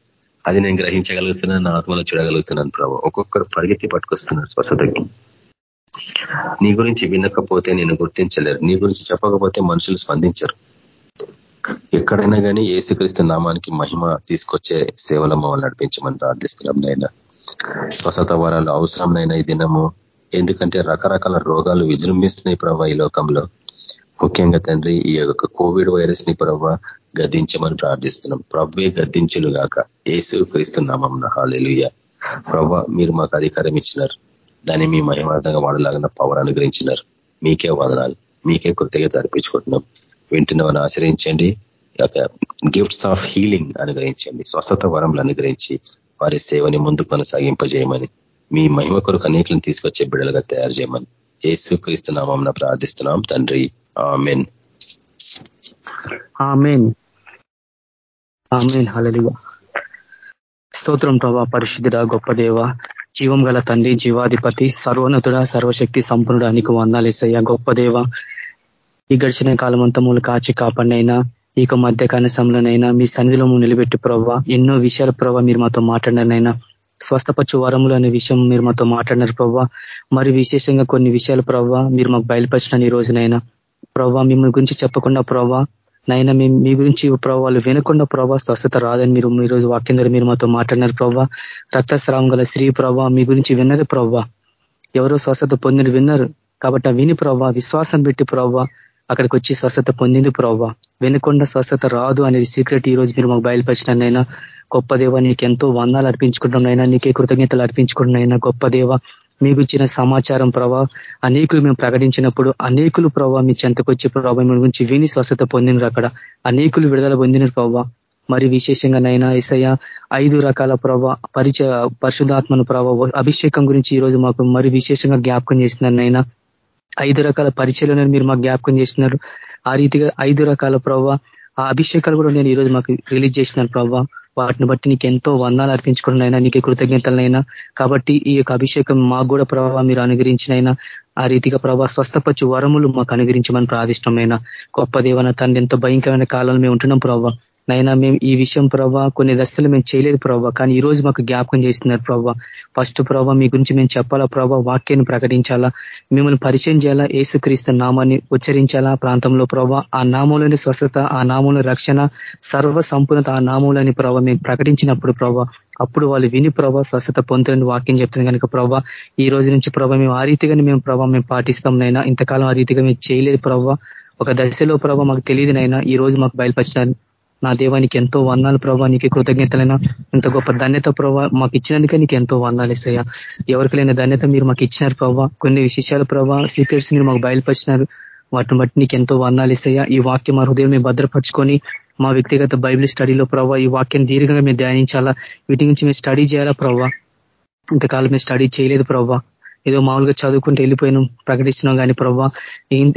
అది నేను గ్రహించగలుగుతున్నాను నా ఆత్మలో చూడగలుగుతున్నాను ప్రభావ ఒక్కొక్కరు పరిగెత్తి పట్టుకొస్తున్నారు స్వస్థతకి. నీ గురించి వినకపోతే నేను గుర్తించలేరు నీ గురించి చెప్పకపోతే మనుషులు స్పందించరు. ఎక్కడైనా కానీ ఏసుక్రీస్తు నామానికి మహిమ తీసుకొచ్చే సేవల మమ్మల్ని నడిపించమని ప్రార్థిస్తున్నాం నైనా స్వస్థత వరాలు అవసరంనైనా ఈ దినము. ఎందుకంటే రకరకాల రోగాలు విజృంభిస్తున్నాయి ప్రభా ఈ లోకంలో. ముఖ్యంగా తండ్రి ఈ యొక్క కోవిడ్ వైరస్ని ప్రభావ గద్దించమని ప్రార్థిస్తున్నాం. ప్రభే గద్దించులు గాక. ఏసు క్రీస్తున్నామం హాలెలుయ్య ప్రభా మీరు మాకు అధికారం ఇచ్చినారు. దాన్ని మీ మహిమార్థంగా వాడలాగిన పవర్ అనుగ్రహించినారు. మీకే వదనాలు. మీకే కృతజ్ఞత అర్పించుకుంటున్నాం. వింటున్న వారిని ఆశ్రయించండి. గిఫ్ట్స్ ఆఫ్ హీలింగ్ అనుగ్రహించండి. స్వస్థత వరంలు అనుగ్రహించి వారి సేవని ముందుకు కొనసాగింపజేయమని మీ మహిమ కొరకు అనేకలను తీసుకొచ్చే బిడ్డలుగా తయారు చేయమని ఏసు క్రీస్తునామం ప్రార్థిస్తున్నాం తండ్రి. ఆమెన్. స్తోత్రం ప్రభా పరిశుద్ధుడ గొప్ప దేవ జీవం గల తండ్రి జీవాధిపతి సర్వోన్నతుడ సర్వశక్తి సంపన్నుడానికి నీకు వందాలేసయ్యా గొప్ప దేవ. ఈ గడిచిన కాలం అంతా మూలు కాచి కాపాడినైనా ఇక మధ్య కనసంలోనైనా మీ సన్నిధిలో నిలబెట్టి ప్రభావ ఎన్నో విషయాల ప్రభావ మీరు మాతో మాట్లాడినైనా స్వస్థపచ్చు వరములు అనే విషయం మీరు మాతో మాట్లాడినారు ప్రవ్వా. మరి విశేషంగా కొన్ని విషయాలు ప్రవ్వా మీరు మాకు బయలుపరిచిన ఈ రోజునైనా. ప్రవ్వా మిమ్మల్ని గురించి చెప్పకుండా ప్రవ్వా నైనా మీ గురించి ప్రభావాలు వినకుండా ప్రభావ స్వస్థత రాదని మీరు ఈ రోజు వాక్యం ద్వారా మీరు మాతో మాట్లాడినారు ప్రభావ రక్తస్రావం గల స్త్రీ ప్రభావ మీ గురించి విన్నది ప్రభావ ఎవరో స్వస్థత పొందిన విన్నారు కాబట్టి విని ప్రవ్వా విశ్వాసం పెట్టి ప్రభావ అక్కడికి వచ్చి స్వస్థత పొందింది ప్రవ్వా. వెనుకొండ స్వస్థత రాదు అనేది సీక్రెట్ ఈ రోజు మీరు మాకు బయలుపరిచినైనా గొప్ప దేవ నీకు ఎంతో వందాలు అర్పించుకుంటున్నాయినా నీకే కృతజ్ఞతలు అర్పించుకుంటున్నాయినా గొప్ప దేవ మీకు ఇచ్చిన సమాచారం ప్రభావ అనేకులు మేము ప్రకటించినప్పుడు అనేకులు ప్రభావ మీ చెంతకొచ్చి ప్రభావ మీ గురించి విని స్వస్థత పొందినరు అక్కడ. అనేకులు విడుదల పొందినరు ప్రభావ మరి విశేషంగా నైనా ఇసయ ఐదు రకాల ప్రభావ పరిచయ పరిశుధాత్మను ప్రభావ అభిషేకం గురించి ఈ రోజు మాకు మరి విశేషంగా జ్ఞాపకం చేసిందన్నైనా ఐదు రకాల పరిచయలను మీరు మాకు జ్ఞాపకం చేసినారు ఆ రీతిగా ఐదు రకాల ప్రభావ ఆ అభిషేకాలు కూడా నేను ఈరోజు మాకు రిలీజ్ చేసినాను ప్రభావ వాటిని బట్టి నీకు ఎంతో వందాలు అర్పించుకున్నైనా నీకు కృతజ్ఞతలైనా కాబట్టి ఈ యొక్క అభిషేకం మాకు కూడా ప్రభావ మీరు అనుగ్రహించినైనా ఆ రీతిగా ప్రభావ స్వస్థపచ్చు వరములు మాకు అనుగ్రహించమని ప్రాదిష్టమైన గొప్ప దేవన తండ్రి ఎంతో భయంకరమైన కాలంలో మేము ఉంటున్నాం ప్రభావ. నైనా మేము ఈ విషయం ప్రభావ కొన్ని దశలు మేము చేయలేదు ప్రభావ కానీ ఈ రోజు మాకు జ్ఞాపకం చేస్తున్నారు ప్రభావ ఫస్ట్ ప్రభావ మీ గురించి మేము చెప్పాలా ప్రభావ వాక్యాన్ని ప్రకటించాలా? మిమ్మల్ని పరిచయం చేయాలా? ఏసుక్రీస్తు నామాన్ని ఉచ్చరించాలా? ప్రాంతంలో ప్రభావ ఆ నామంలోని స్వస్థత ఆ నామంలో రక్షణ సర్వ సంపూర్ణత ఆ నామంలోని ప్రభావ మేము ప్రకటించినప్పుడు ప్రభావ అప్పుడు వాళ్ళు విని ప్రభావ స్వస్థత పొందుతుంది వాక్యం చెప్తుంది కనుక ప్రభావ ఈ రోజు నుంచి ప్రభావ మేము ఆ రీతిగానే మేము ప్రభావ మేము పాటిస్తాం నైనా. ఇంతకాలం ఆ రీతిగా మేము చేయలేదు ప్రభావ ఒక దశలో ప్రభావ మాకు తెలియదు నైనా. ఈ రోజు మాకు బయలుపరిచినారు. నా దేవానికి ఎంతో వర్ణాలు ప్రభావ నీకు కృతజ్ఞతలైనా. ఇంత గొప్ప ధన్యత ప్రభావ మాకు ఇచ్చినందుకే నీకు ఎంతో వర్ణాలు ఇస్తాయా ఎవరికి లేని ధన్యత మీరు మాకు ఇచ్చినారు ప్రభావ కొన్ని విశేషాలు ప్రభావ సీక్రెట్స్ మీరు మాకు బయలుపరిచినారు. వాటిని బట్టి నీకు ఎంతో వర్ణాలు ఇస్తాయా ఈ వాక్యం మా హృదయం మేము భద్రపరుచుకొని మా వ్యక్తిగత బైబిల్ స్టడీలో ప్రభావ ఈ వాక్యం దీర్ఘంగా మేము ధ్యానించాలా? వీటి నుంచి మేము స్టడీ చేయాలా ప్రభావ ఇంతకాలం మేము స్టడీ చేయలేదు ప్రభావ ఏదో మామూలుగా చదువుకుంటూ వెళ్ళిపోయినాం ప్రకటించినాం కానీ ప్రభావ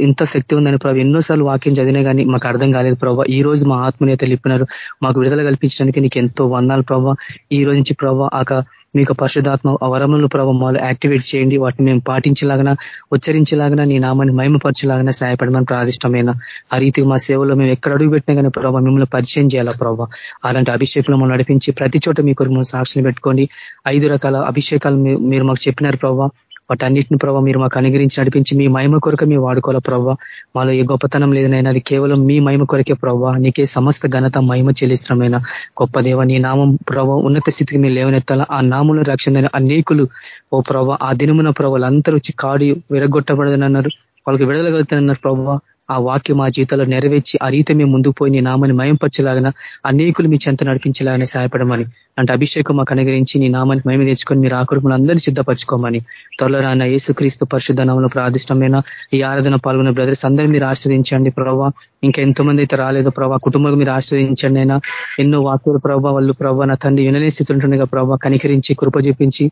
ఇంత శక్తి ఉందని ప్రభావ ఎన్నోసార్లు వాక్యం చదివినా కానీ మాకు అర్థం కాలేదు ప్రభావ ఈ రోజు మా ఆత్మనేత లిప్పినారు మాకు విడుదల కల్పించడానికి నీకు ఎంతో వందాలు ప్రభావ ఈ రోజు నుంచి ప్రభావ ఆక మీకు పరిశుధాత్మ వరములను ప్రభావ మాలో యాక్టివేట్ చేయండి. వాటిని మేము పాటించలాగన ఉచ్చరించలాగన నీ నామాన్ని మహిమపరచలాగన సహాయపడమని ప్రాదిష్టమైన ఆ రీతికి మా సేవలో మేము ఎక్కడ అడుగు పెట్టినా కానీ ప్రభావ మిమ్మల్ని పరిచయం చేయాలా ప్రభావ అలాంటి అభిషేకంలో నడిపించి ప్రతి చోట మీ కొరకు సాక్షిని పెట్టుకోండి. ఐదు రకాల అభిషేకాలు మీరు మాకు చెప్పినారు ప్రభావ వాటన్నిటిని ప్రభావ మీరు మాకు అనుగ్రహించి నడిపించి మీ మహిమ కొరకు మీ వాడుకోవాల ప్రభావ మాలో ఏ గొప్పతనం లేదనైనా అది కేవలం మీ మహిమ కొరకే ప్రభావ నీకే సమస్త ఘనత మహిమ చెల్లిష్టమైన గొప్ప దేవ నీ నామం ప్రభావ ఉన్నత స్థితికి మీరు లేవనెత్తాల. ఆ నామంలో రక్షణ అనేకులు ఓ ప్రభావ ఆ దినమున ప్రభావాలు అందరూ వచ్చి కాడి విరగొట్టబడదని వాళ్ళకి విడుదల విడుదలగలుగుతానన్నారు ప్రభావ ఆ వాక్యం మా జీవితంలో నెరవేర్చి ఆ రీతి మేము ముందుకు పోయి నీ నామాన్ని మయంపరచలాగిన అనేకులు మీ చెంత నడిపించేలాగానే సహాయపడమని. అంటే అభిషేకం మాకు అనుగ్రహించి నీ నామాన్ని మయం తెచ్చుకొని మీరు ఆకురుకులు అందరినీ సిద్ధపరచుకోమని. త్వరలో రాన్న యేసుక్రీస్తు పరిశుద్ధ నామంలో ప్రాదిష్టమైన ఈ ఆరాధన పాల్గొన్న బ్రదర్స్ అందరూ మీరు ఆశ్రదించండి ప్రభావ ఇంకా ఎంతమంది అయితే రాలేదు ప్రభావ కుటుంబం మీరు ఆశ్రదించండి అయినా. ఎన్నో వాక్యులు ప్రభావ వాళ్ళు ప్రభావ నా తండ్రి వినలే స్థితి ఉంటుండగా ప్రభావ కనికరించి కృప చూపించి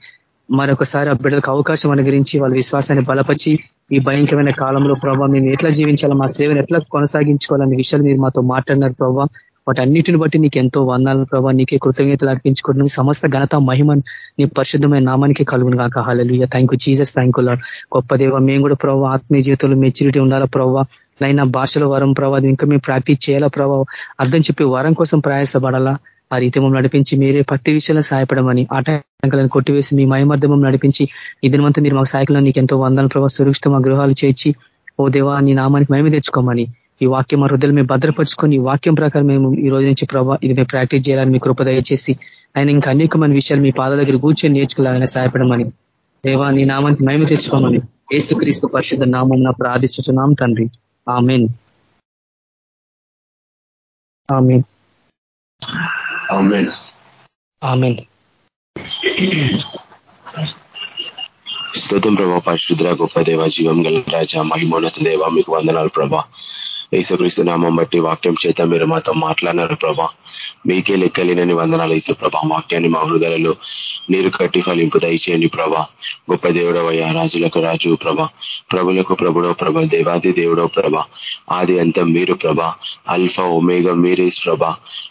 మరొకసారి ఆ బిడ్డలకు అవకాశం అనుగ్రహించి వాళ్ళ విశ్వాసాన్ని బలపరిచి ఈ భయంకరమైన కాలంలో ప్రభావ మేము ఎట్లా జీవించాలో మా సేవను ఎట్లా కొనసాగించుకోవాలనే విషయాలు మీరు మాతో మాట్లాడినారు ప్రభావ వాటన్నిటిని బట్టి నీకు ఎంతో వందాలను ప్రభావ నీకే కృతజ్ఞతలు అర్పించుకుంటున్నాం. సమస్త ఘనత మహిమ నీ పరిశుద్ధమైన నామానికి కలుగును కాక హాలలు thank you Jesus thank you గొప్ప దేవ మేము కూడా ప్రభావ ఆత్మీయ జీవితంలో మెచ్యూరిటీ ఉండాలా ప్రభావ నైనా భాషలో వరం ప్రభావం ఇంకా మేము ప్రాక్టీస్ చేయాలా ప్రభావ అర్థం చెప్పి వరం కోసం ప్రయాసపడాలా? ఆ రీతి మమ్మల్ని నడిపించి మీరే ప్రతి విషయంలో సహాయపడమని ఆటంకాలను కొట్టివేసి మీ మయమర్థం నడిపించి ఈ దినమంతా మీరు మాకు సాయకులను నీకు ఎంతో వందల ప్రభావ సురక్షిత మా గృహాలు చేర్చి ఓ దేవా నీ నామానికి మేమే తెచ్చుకోమని ఈ వాక్యం మా హృదయలు మేము భద్రపరుచుకొని ఈ వాక్యం ప్రకారం మేము ఈ రోజు నుంచి ప్రభావ ఇది మేము ప్రాక్టీస్ చేయాలని మీ కృప దయచేసి ఆయన ఇంకా అనేకమైన విషయాలు మీ పాద దగ్గర కూర్చొని నేర్చుకోవాలని సహాయపడమని దేవా నీ నామానికి మేము తెచ్చుకోమని ఏసుక్రీస్తు పరిషత్ నామం ప్రార్థిస్తున్నాం తండ్రి. ఆమెన్. ఆమెన్. స్తోత్రం ప్రభా పరిశుద్ర గొప్ప దేవ జీవం గల రాజా మహిమోన్నత దేవ మీకు వందనాలు ప్రభా. యేసుక్రీస్తు నామం బట్టి వాక్యం చేత మీరు మాతో మాట్లాడినారు ప్రభా. మీకే లెక్కలేనని వందనాలు వేసే ప్రభా. వాక్యాన్ని మా హృదయలో నీరు కట్టి ఫలింపు దయచేయండి ప్రభా. గొప్ప దేవుడవయ్యా రాజులకు రాజు ప్రభ. ప్రభులకు ప్రభుడో ప్రభ దేవాది దేవుడో ప్రభ. ఆది అంతం మీరు ప్రభ. అల్ఫా ఒమేగా మీరేస్ ప్రభ.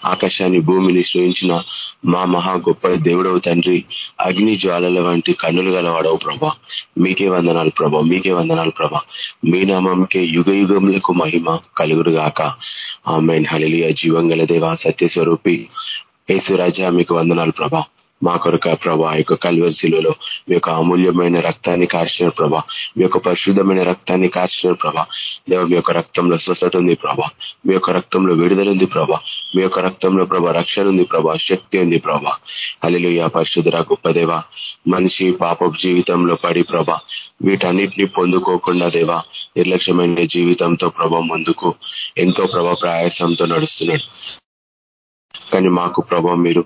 ఆకాశాన్ని భూమిని సృహించిన మా మహా గొప్ప దేవుడవు తండ్రి అగ్ని జ్వాలల వంటి కన్నులు గలవాడవు ప్రభ. మీకే వందనాలు ప్రభ మీకే వందనాలు ప్రభ. మీ నామంకే యుగ యుగములకు మహిమ కలుగురుగాక ఆమెన్. హళలియ జీవం గల దేవ సత్యస్వరూపి యేసురాజా మీకు వందనాలు ప్రభా. మా కొరక ప్రభా యొక్క కల్వర్శిలలో మీ యొక్క అమూల్యమైన రక్తాన్ని కార్చిన ప్రభా. మీ యొక్క పరిశుద్ధమైన రక్తాన్ని కార్చిన ప్రభా. దేవ మీ యొక్క రక్తంలో స్వస్థత ఉంది ప్రభా. మీ యొక్క రక్తంలో విడుదల ఉంది ప్రభా. మీ యొక్క రక్తంలో ప్రభా రక్షణ ఉంది ప్రభా. శక్తి ఉంది ప్రభా. అల్లు పరిశుద్ధర గొప్ప దేవ. మనిషి పాప జీవితంలో పడి ప్రభా. వీటన్నిటిని పొందుకోకుండా దేవా నిర్లక్ష్యమైన జీవితంతో ప్రభా ముందుకు ఎంతో ప్రభా ప్రయాసంతో నడుస్తున్నాడు. కానీ మాకు ప్రభా మీరు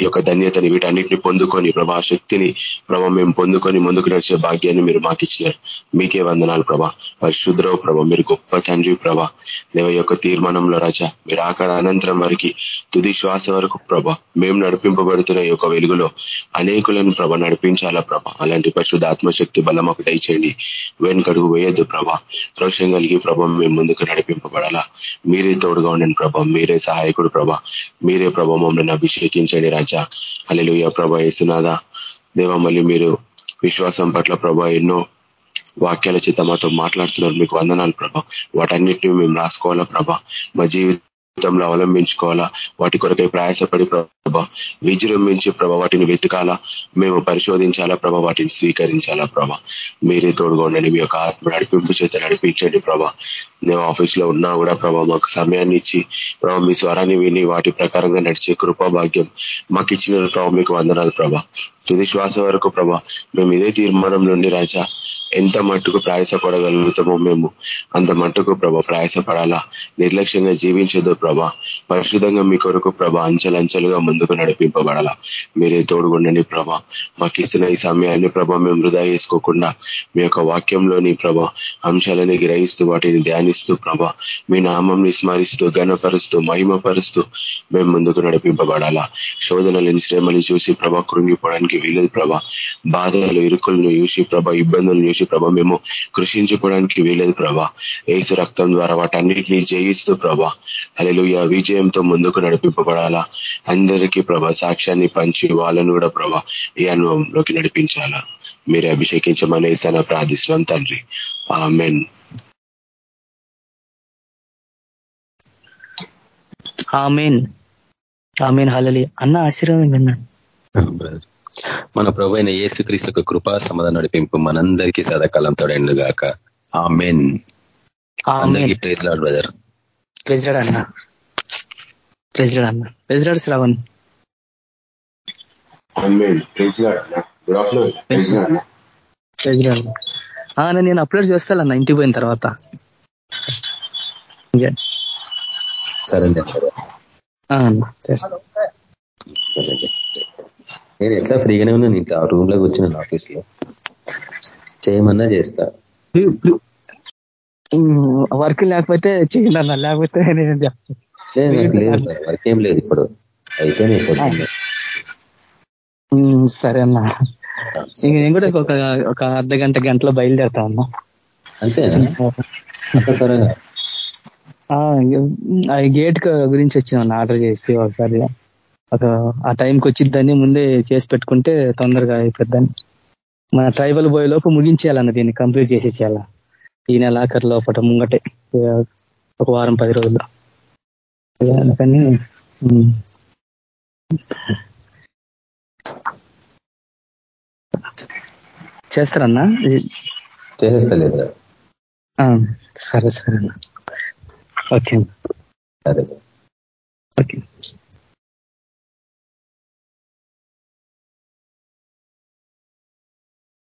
ఈ యొక్క ధన్యతని వీటన్నిటిని పొందుకొని ప్రభా శక్తిని ప్రభా మేము పొందుకొని ముందుకు నడిచే భాగ్యాన్ని మీరు మాకు ఇచ్చినారు. మీకే వందనాలు ప్రభా. పరిశుద్రవు ప్రభా మీరు గొప్ప తండ్రి ప్రభా. దేవ యొక్క తీర్మానంలో రజ మీరు ఆకడ అనంతరం వరకు తుది శ్వాస వరకు ప్రభా మేము నడిపింపబడుతున్న ఈ యొక్క వెలుగులో అనేకులను ప్రభ నడిపించాలా ప్రభా. అలాంటి పరిశుద్ధ ఆత్మశక్తి బలం మాకు దయచేయండి. వెనుకడుగు వేయద్దు ప్రభా. రోషం కలిగి ప్రభ మేము ముందుకు నడిపింపబడాలా. మీరే తోడుగా ఉండండి ప్రభా. మీరే సహాయకుడు ప్రభా. మీరే ప్రభా మమ్మల్ని అభిషేకించండి రాజ. రాజా అల్లెలుయ ప్రభా యేసునాథ. దేవ మళ్ళీ మీరు విశ్వాసం పట్ల ప్రభా ఎన్నో వాక్యాల చేత మాతో మాట్లాడుతున్నారు. మీకు వందనాలు ప్రభా. వాటన్నిటిని మేము రాసుకోవాలా ప్రభా? మా జీవితంలో అవలంబించుకోవాలా? వాటి కొరకై ప్రయాసపడి ప్రభా విజృంభించి ప్రభా వాటిని వెతకాలా? మేము పరిశోధించాలా ప్రభ వాటిని స్వీకరించాలా ప్రభ? మీరే తోడుగా మీ యొక్క ఆత్మ నడిపింపు చేత నడిపించండి ప్రభా. మేము ఆఫీస్లో ఉన్నా కూడా ప్రభా మాకు సమయాన్ని ఇచ్చి ప్రభ మీ స్వరాన్ని విని వాటి ప్రకారంగా నడిచే కృపా భాగ్యం మాకు ఇచ్చిన ప్రభ మీకు వందనాలు ప్రభా. తుది శ్వాస వరకు ప్రభా మేము ఇదే తీర్మానం నుండి రాజా ఎంత మట్టుకు ప్రయాసపడగలుగుతామో మేము అంత మట్టుకు ప్రభా ప్రయాసపడాలా? నిర్లక్ష్యంగా జీవించదో ప్రభా. పరిశుద్ధంగా మీ కొరకు ప్రభా అంచెలంచెలుగా ముందుకు నడిపింపబడాలా? మీరే తోడుగుండండి ప్రభా. మాకు ఇస్తున్న ఈ సమయాన్ని ప్రభా మేము వృధా చేసుకోకుండా మీ యొక్క వాక్యంలోని ప్రభా అంశాలని గ్రహిస్తూ వాటిని ధ్యానిస్తూ ప్రభా మీ నామంని స్మరిస్తూ ఘనపరుస్తూ మహిమపరుస్తూ మేము ముందుకు నడిపింపబడాలా? శోధనలని శ్రమని చూసి ప్రభా కృంగిపోవడానికి వీలేదు ప్రభా. బాధలు ఇరుకులను చూసి ప్రభా ఇబ్బందులను చూసి ప్రభా. మేము కృషించుకోవడానికి వీలేదు ప్రభా. ఏసు రక్తం ద్వారా వాటన్నిటినీ జయిస్తూ ప్రభా. అలెలు విజయంతో ముందుకు నడిపింపబడాలా? అందరికీ ప్రభా సాక్ష్యాన్ని పంచి వాళ్ళను కూడా ప్రభా ఈ అనుభవంలోకి నడిపించాలా? మీరే అభిషేకించమని ఏసన ప్రార్థిస్తున్నాం తండ్రి. ఆమెన్. ఆమెన్. ఆమెన్. హలలి అన్న ఆశీర్వాదం విన్నాను. మన ప్రభు అయిన యేసుక్రీస్తు కృపా సమాధానం నడిపింపు మనందరికీ సదాకాలం తోడండు గాక ఆ మెయిన్ అందరికీ ప్లేస్ లాడ్ బ్రదర్. ప్రెసిడెంట్ అన్న. ప్రెసిడెంట్ అన్న. ప్రెసిడెంట్ శ్రావణ్. ప్రెసిడెంట్ నేను అప్లోడ్ చేస్తాను ఇంటికి పోయిన తర్వాత. సరే సరే చేస్తా. సరే నేను ఎట్లా ఫ్రీగానే ఉన్నాను ఇంట్లో ఆ రూమ్లో కూర్చున్నాను ఆఫీస్లో. చేయమన్నా చేస్తా. వర్క్ లేకపోతే చేయండి అన్న లేకపోతే నేను చేస్తాను వర్క్ ఏం లేదు ఇప్పుడు. అయిపోయినాయి సరే అన్న. ఇంక నేను కూడా ఒక ఒక అర్ధ గంట గంటలో బయలుదేరుతా ఉన్నా అంతేనా? గేట్ గురించి వచ్చిన ఆర్డర్ చేసి ఒకసారి ఒక ఆ టైంకి వచ్చిద్దని ముందే చేసి పెట్టుకుంటే తొందరగా అయిపోద్దని. మన ట్రైబల్ బాయ్ లోపు ముగించేయాలన్న దీన్ని కంప్లీట్ చేసేసేయాల. ఈ నెల ఆఖరి లోపల ముంగటే ఒక వారం పది రోజులు అందుకని చేస్తారన్నా? చేసేస్తలేదు సరే సరే అన్న. ఓకే సరే. ఓకే.